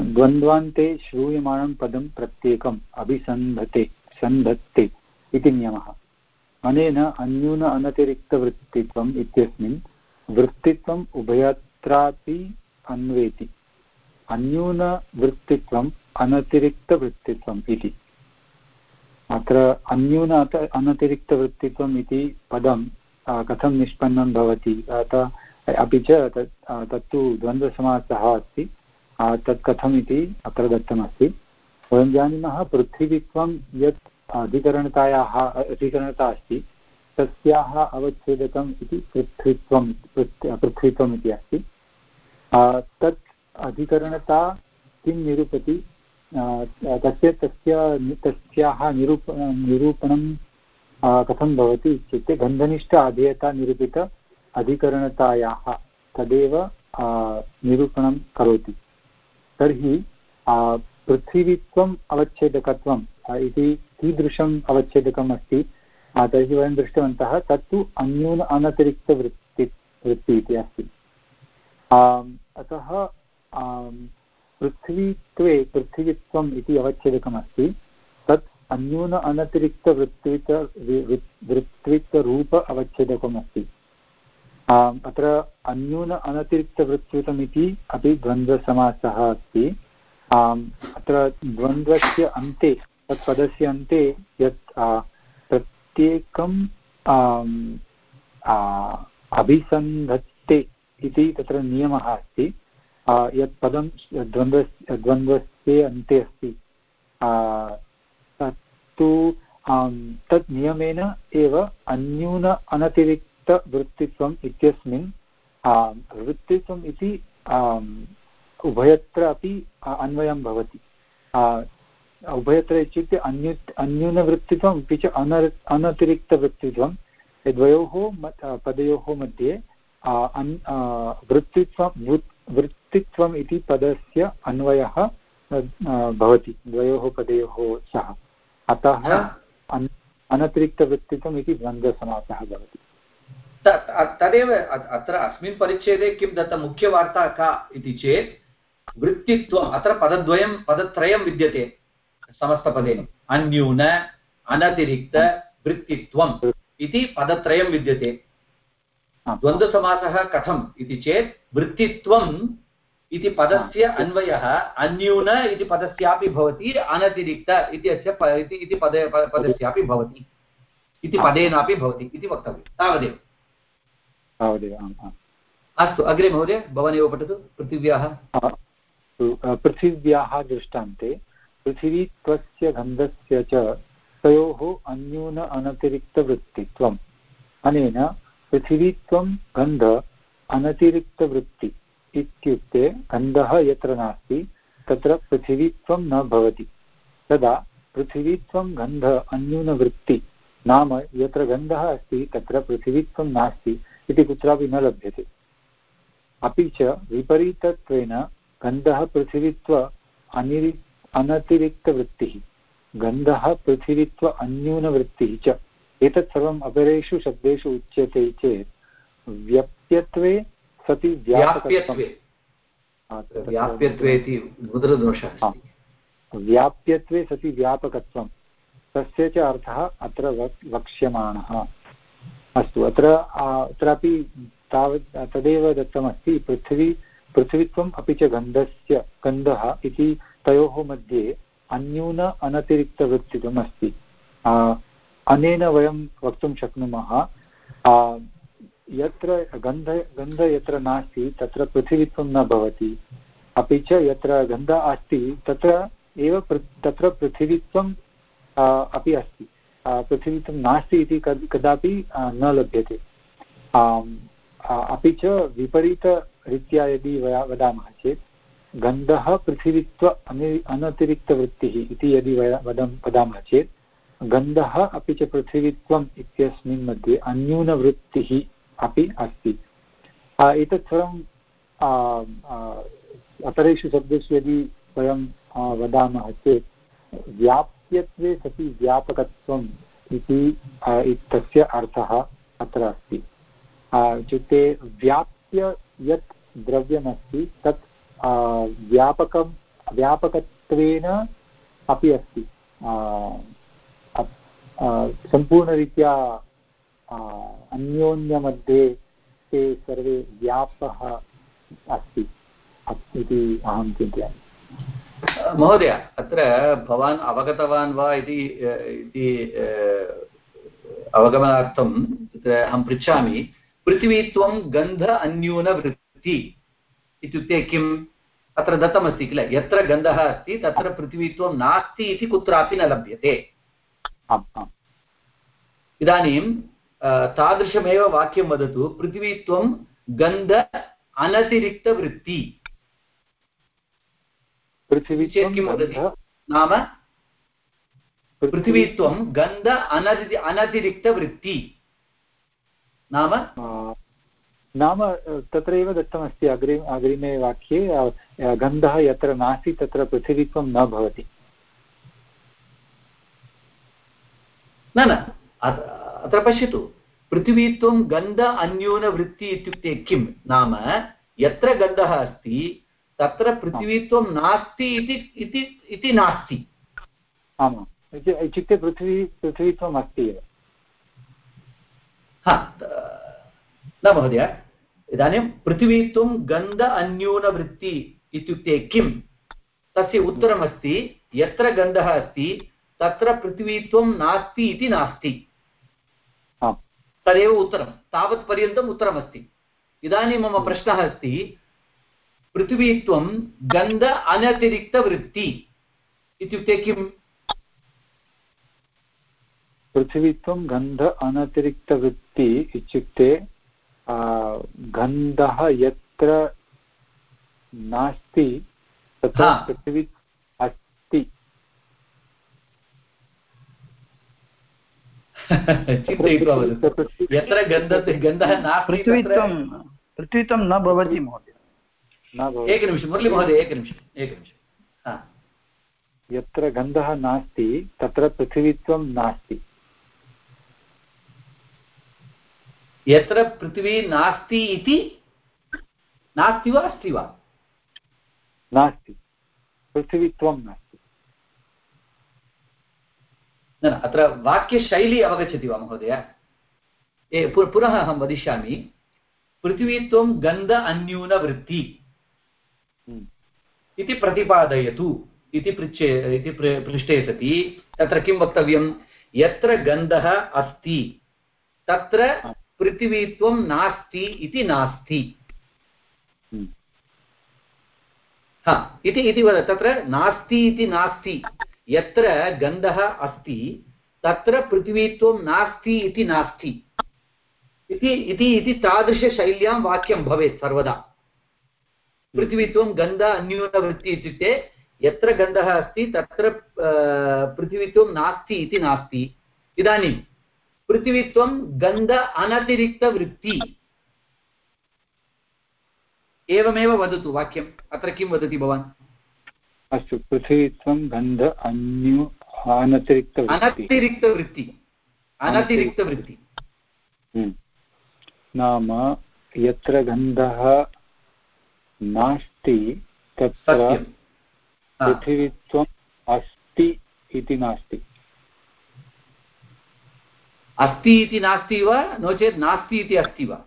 द्वन्द्वान्ते श्रूयमाणं पदं प्रत्येकम् अभिसन्धते, सन्धत्ते इति नियमः। अनेन अन्यून अनतिरिक्तवृत्तित्वम् इत्यस्मिन् वृत्तित्वम् उभयत्रापि अन्वेति। अन्यूनवृत्तित्वम् अनतिरिक्तवृत्तित्वम् इति। अत्र अन्यून अनतिरिक्तवृत्तित्वम् इति पदं कथं निष्पन्नं भवति? अपि च तत् तत्तु द्वन्द्वसमासः अस्ति तत् कथम् इति अत्र दत्तमस्ति। वयं जानीमः पृथिवीत्वं यत् अधिकरणतायाः, अधिकरणता अस्ति, तस्याः अवच्छेदकम् इति पृथ्वीत्वं पृथ्वीत्वम् इति अस्ति। तत् अधिकरणता किं निरूपति? तस्य तस्य, तस्याः निरूप, निरूपणं कथं भवति इत्युक्ते गन्धनिष्ठ अधेयता निरूपित अधिकरणतायाः तदेव निरूपणं करोति। तर्हि पृथिवीत्वम् अवच्छेदकत्वम् इति कीदृशम् अवच्छेदकम् अस्ति तर्हि वयं दृष्टवन्तः तत्तु अन्यून अनतिरिक्तवृत्ति, वृत्ति इति अस्ति। अतः पृथ्वीत्वे पृथिवीत्वम् इति अवच्छेदकमस्ति। तत् अन्यून अनतिरिक्तवृत्तित्व वृत्तित्वरूप अवच्छेदकम् अस्ति अत्र अन्यून अनतिरिक्तवृत्तितम् इति अपि द्वन्द्वसमासः अस्ति। अत्र द्वन्द्वस्य अन्ते तत् पदस्य अन्ते यत् प्रत्येकं अभिसन्धत्ते इति तत्र नियमः अस्ति। यत् पदं द्वन्द्व द्वन्द्वस्य अन्ते अस्ति। तत्तु तत् नियमेन एव अन्यून अनतिरिक्तवृत्तित्वम् इत्यस्मिन् वृत्तित्वम् इति उभयत्र अपि अन्वयं भवति। उभयत्र इत्युक्ते अन्यु अन्यूनवृत्तित्वम् अपि च अन अनतिरिक्तवृत्तित्वं द्वयोः पदयोः मध्ये वृत्तित्वं वृत्तित्वम् इति पदस्य अन्वयः भवति द्वयोः पदयोः सह। अतः अनतिरिक्तवृत्तित्वम् इति द्वन्द्वसमासः भवति। तदेव अत्र अस्मिन् परिच्छेदे किं दत्तं मुख्यवार्ता का इति चेत् वृत्तित्वम् अत्र पदद्वयं पदत्रयं विद्यते समस्तपदेन। अन्यून अनतिरिक्त वृत्तित्वम् इति पदत्रयं विद्यते। द्वन्द्वसमासः कथम् इति चेत् वृत्तित्वम् इति पदस्य अन्वयः अन्यून इति पदस्यापि भवति अनतिरिक्त इत्यस्य इति पद पदस्यापि भवति। इति पदेनापि भवति इति वक्तव्यं। तावदेव। तावदेव अस्तु अग्रे महोदय भवानेव पठतु पृथिव्याः। पृथिव्याः दृष्टान्ते पृथिवीत्वस्य गन्धस्य च तयोः अन्यून अनतिरिक्तवृत्तित्वम्। अनेन पृथिवीत्वं गन्ध अनतिरिक्तवृत्ति। इत्युक्ते गन्धः यत्र नास्ति, तत्र पृथिवीत्वं न भवति। तदा पृथिवीत्वं गन्ध, अन्यूनवृत्ति, नाम यत्र गन्धः अस्ति, तत्र पृथिवीत्वं नास्ति इति कुत्रापि न लभ्यते। अपि च विपरीतत्वेन गन्धः पृथिवीत्व अनिरि, अनतिरिक्तवृत्तिः, गन्धः पृथिवीत्व अन्यूनवृत्तिः च। एतत् सर्वम् अपरेषु शब्देषु उच्यते चेत् व्यप्यत्वे सति व्याप्यत्वे। इति मुद्रदोषः व्याप्यत्वे सति व्यापकत्वं तस्य च अर्थः अत्र वक्ष्यमाणः। अस्तु अत्र अत्रापि तावत् तदेव दत्तमस्ति पृथिवी पृथिवीत्वम् अपि च गन्धस्य गन्धः इति तयोः मध्ये अन्यून अनतिरिक्तवृत्तित्वम् अस्ति अनेन वयं वक्तुं शक्नुमः। यत्र गन्ध गन्ध यत्र नास्ति, तत्र पृथिवीत्वं न भवति। अपि च यत्र गन्धः अस्ति, तत्र एव तत्र पृथिवीत्वम् अपि अस्ति। पृथिवीत्वं नास्ति इति कदापि न लभ्यते। अपि च विपरीतरीत्या यदि वदामः चेत्, गन्धः पृथिवीत्व अनि, अनतिरिक्तवृत्तिः इति यदि वदं वदामः चेत्, गन्धः अपि च पृथिवीत्वम् इत्यस्मिन् मध्ये अन्यूनवृत्तिः अपि अस्ति। एतत् सर्वं अपरेषु शब्देषु यदि वयं वदामः चेत्, व्याप्यत्वे सति व्यापकत्वम् इति तस्य अर्थः अत्र अस्ति। इत्युक्ते व्याप्य यत् द्रव्यमस्ति, तत् व्यापकं व्यापकत्वेन अपि अस्ति। सम्पूर्णरीत्या अन्योन्यमध्ये ते सर्वे व्यापः अस्ति। इति अहं चिन्तयामि। महोदय अत्र भवान् अवगतवान् वा इति अवगमनार्थं तत्र अहं पृच्छामि। पृथिवीत्वं गन्ध अन्यूनवृत्ति इत्युक्ते किम् अत्र दत्तमस्ति किल? यत्र गन्धः अस्ति तत्र पृथिवीत्वं नास्ति इति कुत्रापि न लभ्यते। इदानीं तादृशमेव वाक्यं वदतु पृथिवीत्वं गन्ध अनतिरिक्तवृत्ति पृथिवी किं वदति नाम पृथिवीत्वं गन्ध अनति अनतिरिक्तवृत्ति नाम नाम तत्रैव दत्तमस्ति अग्रि अग्रिमे वाक्ये गन्धः यत्र नास्ति तत्र पृथिवीत्वं न भवति न न अत्र पश्यतु पृथिवीत्वं गन्ध अन्यूनवृत्ति इत्युक्ते किं? नाम यत्र गन्धः अस्ति तत्र पृथिवीत्वं नास्ति इति नास्ति। आमाम्। इत्युक्ते पृथ्वी पृथ्वीत्वम् अस्ति एव। हा न महोदय इदानीं पृथिवीत्वं गन्ध अन्यूनवृत्ति इत्युक्ते किं? तस्य उत्तरमस्ति यत्र गन्धः अस्ति तत्र पृथिवीत्वं नास्ति इति नास्ति। तदेव उत्तरं तावत्पर्यन्तम् उत्तरमस्ति। इदानीं मम प्रश्नः अस्ति पृथिवीत्वं गन्ध अनतिरिक्तवृत्ति इत्युक्ते किम्? पृथिवीत्वं गन्ध अनतिरिक्तवृत्ति इत्युक्ते गन्धः यत्र नास्ति तत्र पृथिवी अस्ति यत्र गन्धः न पृथ्वीत्वं पृथ्वीत्वं न भवति महोदय। एकनिमिषं मुरळी महोदय एकनिमिषम् एकनिमिषं। यत्र गन्धः नास्ति तत्र पृथिवीत्वं नास्ति। यत्र पृथिवी नास्ति इति नास्ति वा अस्ति वा? नास्ति। पृथिवीत्वं नास्ति। न अत्र वाक्यशैली अवगच्छति वा महोदय? पुनः अहं वदिष्यामि। पृथिवीत्वं गन्ध अन्यूनवृत्ति हम्म। इति प्रतिपादयतु इति पृच्छे इति पृष्टे सति तत्र किं वक्तव्यं यत्र गन्धः अस्ति तत्र पृथिवीत्वं नास्ति इति नास्ति। हम्म। हा इति इति वद तत्र नास्ति इति नास्ति। यत्र गन्धः अस्ति, तत्र पृथिवीत्वं नास्ति इति नास्ति। इति इति तादृशशैल्यां वाक्यं भवेत् सर्वदा। पृथिवीत्वं गन्ध अन्यूनवृत्ति इत्युक्ते, यत्र गन्धः अस्ति, तत्र पृथिवीत्वं नास्ति इति नास्ति। इदानीं, पृथिवीत्वं गन्ध अनतिरिक्तवृत्ति। एवमेव वदतु वाक्यम्। अत्र किं वदति भवान्? अस्तु पृथिवीत्वं गन्ध अन्यु अनतिरिक्तवृत्ति। अनतिरिक्तवृत्ति। हम्म। नाम यत्र गन्धः नास्ति तत्र पृथिवीत्वम् अस्ति इति नास्ति। अस्ति इति नास्ति वा? नो चेत् नास्ति इति अस्ति वा?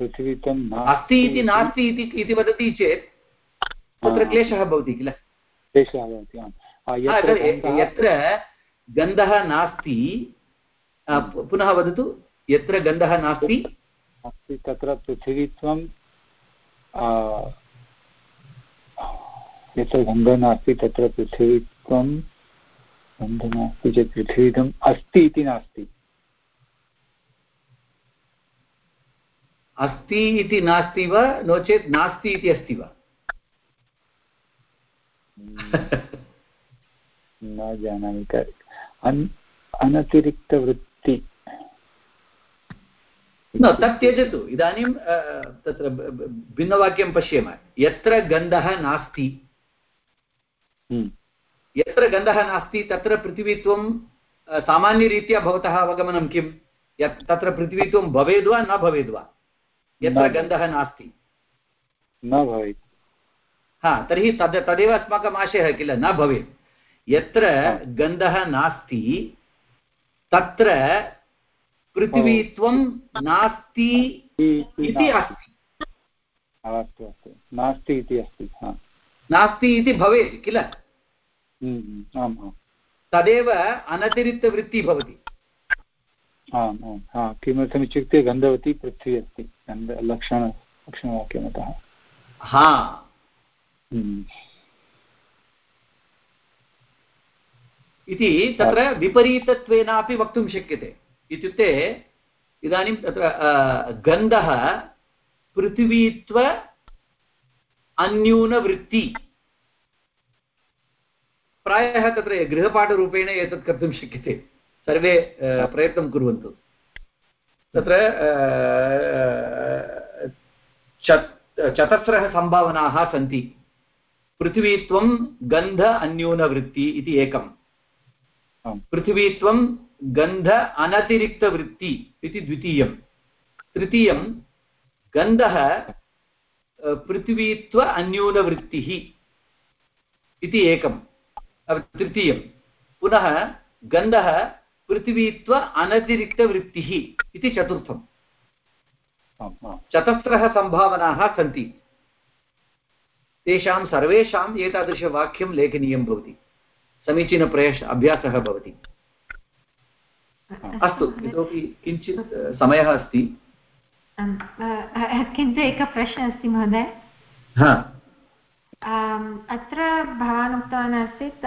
अस्ति इति नास्ति इति वदति चेत् तत्र क्लेशः भवति किल? क्लेशः भवति यत्र गन्धः नास्ति पुनः वदतु यत्र गन्धः नास्ति? अस्ति तत्र पृथिवीत्वं यत्र गन्धः नास्ति तत्र पृथिवीत्वं गन्धः नास्ति चेत् पृथ्वीदम् अस्ति इति नास्ति। अस्ति इति नास्ति वा नो चेत् नास्ति इति अस्ति वा? न जानामि अन् अनतिरिक्तवृत्ति न तत् त्यजतु। इदानीं तत्र भिन्नवाक्यं पश्येम। यत्र गन्धः नास्ति। हम्म। यत्र गन्धः नास्ति तत्र पृथिवीत्वं सामान्यरीत्या भवतः अवगमनं किं यत् तत्र पृथिवीत्वं भवेद् वा न भवेद् वा यत्र गन्धः नास्ति। न भवेत्। हा तर्हि तद् तदेव अस्माकम् आशयः किल? न भवेत्। यत्र गन्धः नास्ति तत्र पृथिवीत्वं नास्ति इति अस्ति। अस्तु अस्तु। नास्ति इति अस्ति नास्ति इति भवेत् किल? हम्म, हम्म, आम् आम्। तदेव अनतिरिक्तवृत्तिः भवति। आम् आम्। हा किमर्थमित्युक्ते गन्धवती पृथ्वी अस्ति। गन्ध लक्षण लक्षणवाक्यमतः। हा। इति तत्र विपरीतत्वेनापि वक्तुं शक्यते। इत्युक्ते इदानीं तत्र गन्धः पृथिवीत्व अन्यूनवृत्ति। प्रायः तत्र गृहपाठरूपेण एतत् कर्तुं शक्यते। सर्वे प्रयत्नं कुर्वन्तु। तत्र चतस्रः सम्भावनाः सन्ति। पृथिवीत्वं गन्ध अन्यूनवृत्ति इति एकं पृथिवीत्वं गन्ध अनतिरिक्तवृत्ति इति द्वितीयं तृतीयं गन्धः पृथिवीत्व अन्यूनवृत्तिः इति एकं तृतीयं पुनः गन्धः पृथिवीत्व अनतिरिक्तवृत्तिः इति चतुर्थम्। चतस्रः सम्भावनाः सन्ति। तेषां सर्वेषाम् एतादृशवाक्यं लेखनीयं भवति। समीचीनप्रयश अभ्यासः भवति। अस्तु इतोपि किञ्चित् समयः अस्ति। किन्तु एकः प्रश्नः अस्ति महोदय। अत्र भवान् उक्तवान् आसीत्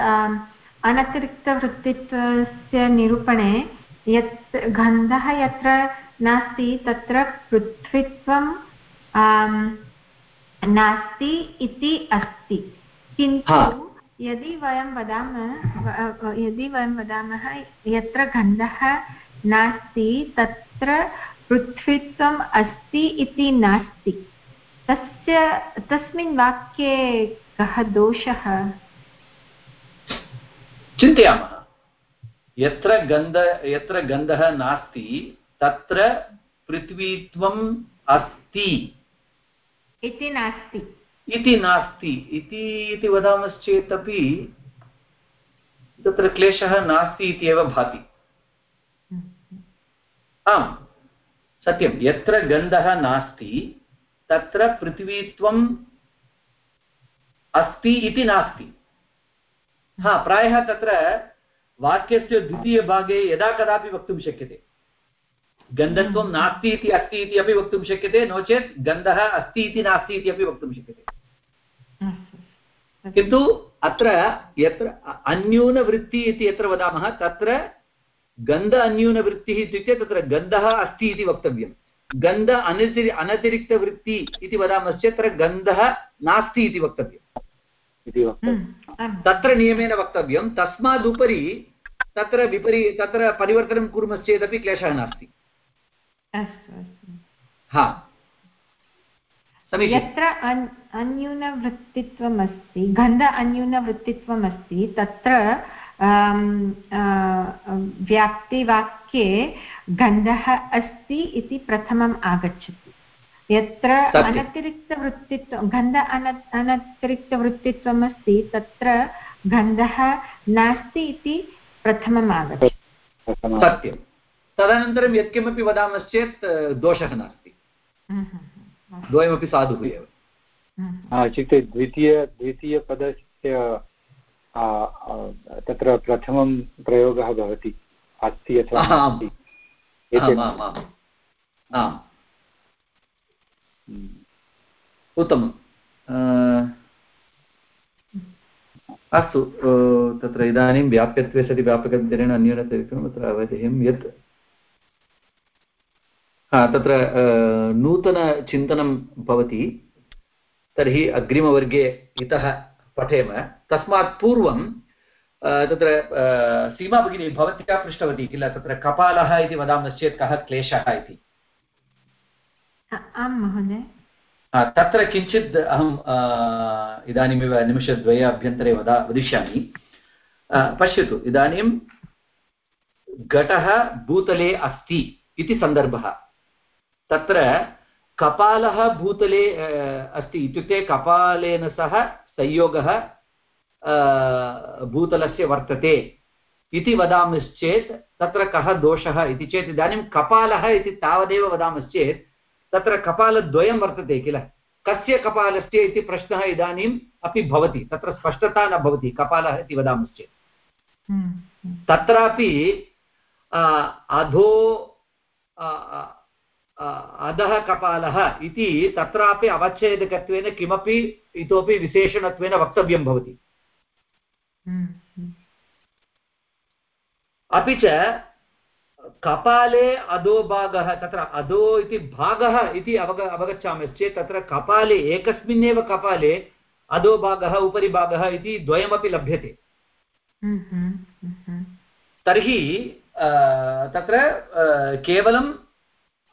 अनतिरिक्तवृत्तित्वस्य निरूपणे यत् गन्धः यत्र नास्ति तत्र पृथ्वीत्वं नास्ति इति अस्ति। किन्तु यदि वयं वदामः यदि वयं वदामः यत्र गन्धः नास्ति तत्र पृथ्वीत्वम् अस्ति इति नास्ति। तस्य तस्मिन् वाक्ये कः दोषः? चिन्तयामः। यत्र गन्ध यत्र गन्धः नास्ति तत्र पृथ्वीत्वम् अस्ति। इति नास्ति। इति नास्ति। इति इति वदामश्चेदपि तत्र क्लेशः नास्ति इति एव भाति आम् सत्यं। यत्र गन्धः नास्ति तत्र पृथिवीत्वम् अस्ति इति नास्ति। हा प्रायः तत्र वाक्यस्य द्वितीयभागे यदा कदापि वक्तुं शक्यते। गन्धत्वं नास्ति इति अस्ति इति अपि वक्तुं शक्यते नो चेत् गन्धः अस्ति इति नास्ति इति अपि वक्तुं शक्यते। किन्तु अत्र यत्र अन्यूनवृत्ति इति यत्र वदामः तत्र गन्ध अन्यूनवृत्तिः इत्युक्ते तत्र गन्धः अस्ति इति वक्तव्यं। गन्ध अनतिरि अनतिरिक्तवृत्ति इति वदामश्चेत् तत्र गन्धः नास्ति इति वक्तव्यम्। तत्र नियमेन वक्तव्यं तस्मादुपरि तत्र विपरी तत्र परिवर्तनं कुर्मश्चेदपि क्लेशः नास्ति। हा। यत्र अन्यूनवृत्तित्वम् अस्ति गन्ध अन्यूनवृत्तित्वम् अस्ति तत्र व्याप्तिवाक्ये गन्धः अस्ति इति प्रथमम् आगच्छति। यत्र अनतिरिक्तवृत्तित्वं गन्ध अन अनतिरिक्तवृत्तित्वम् अस्ति तत्र गन्धः नास्ति इति प्रथमम् आगच्छति। सत्यं तदनन्तरं यत्किमपि वदामश्चेत् दोषः नास्ति। हम्म, हम्म। द्वयमपि साधुः एव। इत्युक्ते द्वितीय द्वितीयपदस्य तत्र प्रथमं प्रयोगः भवति। अस्ति अथवा उत्तमम्। अस्तु तत्र इदानीं व्याप्यत्वे सति व्यापकज्ञरेण अन्योन्यतरिक्तम् अत्र अवधेयं यत् तत्र नूतनचिन्तनं भवति तर्हि अग्रिमवर्गे इतः पठेम। तस्मात् पूर्वं तत्र सीमा भगिनी भवत्या पृष्टवती किल? तत्र कपालः इति वदामश्चेत् कः क्लेशः इति? आं महोदय। तत्र किञ्चित् अहम् इदानीमेव निमिषद्वयाभ्यन्तरे वदा वदिष्यामि। पश्यतु इदानीं घटः भूतले अस्ति इति सन्दर्भः। तत्र कपालः भूतले अस्ति इत्युक्ते कपालेन सह संयोगः भूतलस्य वर्तते इति वदामश्चेत् तत्र कः दोषः इति चेत् इदानीं कपालः इति तावदेव वदामश्चेत् तत्र कपालद्वयं वर्तते किल कस्य कपालस्य इति प्रश्नः इदानीम् अपि भवति तत्र स्पष्टता न भवति कपालः इति वदामश्चेत् हम्म, हम्म। तत्रापि अधो अधः कपालः इति तत्रापि अवच्छेदकत्वेन किमपि इतोपि विशेषणत्वेन वक्तव्यं भवति हम्म, अपि च कपाले अधोभागः तत्र अधो इति भागः इति अवग अवगच्छामश्चेत् तत्र कपाले एकस्मिन्नेव कपाले अधोभागः उपरि भागः इति द्वयमपि लभ्यते तर्हि तत्र केवलं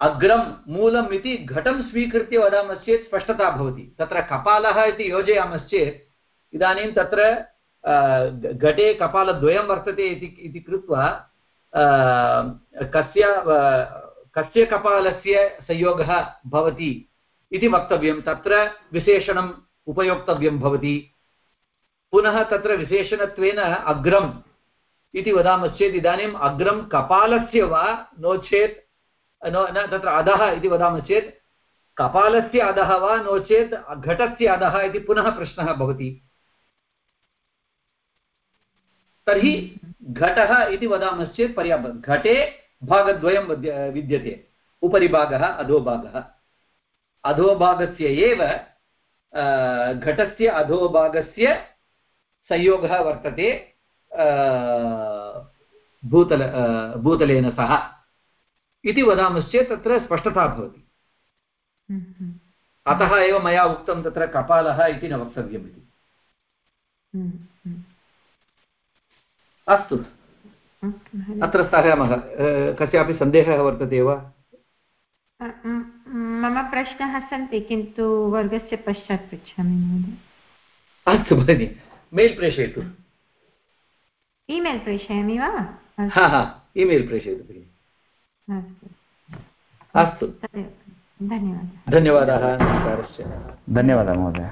अग्रं मूलम् इति घटं स्वीकृत्य वदामश्चेत् स्पष्टता भवति। तत्र कपालः इति योजयामश्चेत् इदानीं तत्र घटे कपालद्वयं वर्तते इति कृत्वा कस्य कस्य कपालस्य संयोगः भवति इति वक्तव्यं। तत्र विशेषणम् उपयोक्तव्यं भवति। पुनः तत्र विशेषणत्वेन अग्रम् इति वदामश्चेत् इदानीम् अग्रं कपालस्य वा नो चेत् नो, न, तत्र अधः इति वदामः चेत्, कपालस्य अधः वा नो चेत्, घटस्य अधः इति पुनः प्रश्नः भवति। तर्हि घटः इति वदामश्चेत् पर्याप्तं, घटे भागद्वयं विद्यते। उपरि भागः अधोभागः। अधोभागस्य एव घटस्य अधोभागस्य संयोगः वर्तते भूतल भूतलेन सह। इति वदामश्चेत् तत्र स्पष्टता भवति। अतः एव मया उक्तं तत्र कपालः इति न वक्तव्यम् इति। अस्तु। अत्र स्थगयामः कस्यापि सन्देहः वर्तते वा? मम प्रश्नाः सन्ति किन्तु वर्गस्य पश्चात् पृच्छामि अस्तु भगिनि मेल् प्रेषयतु। ईमेल् प्रेषयामि वा? हा हा ईमेल् प्रेषयतु भगिनि। अस्तु। धन्यवादः। धन्यवादः नमस्कारस्य धन्यवादः महोदय।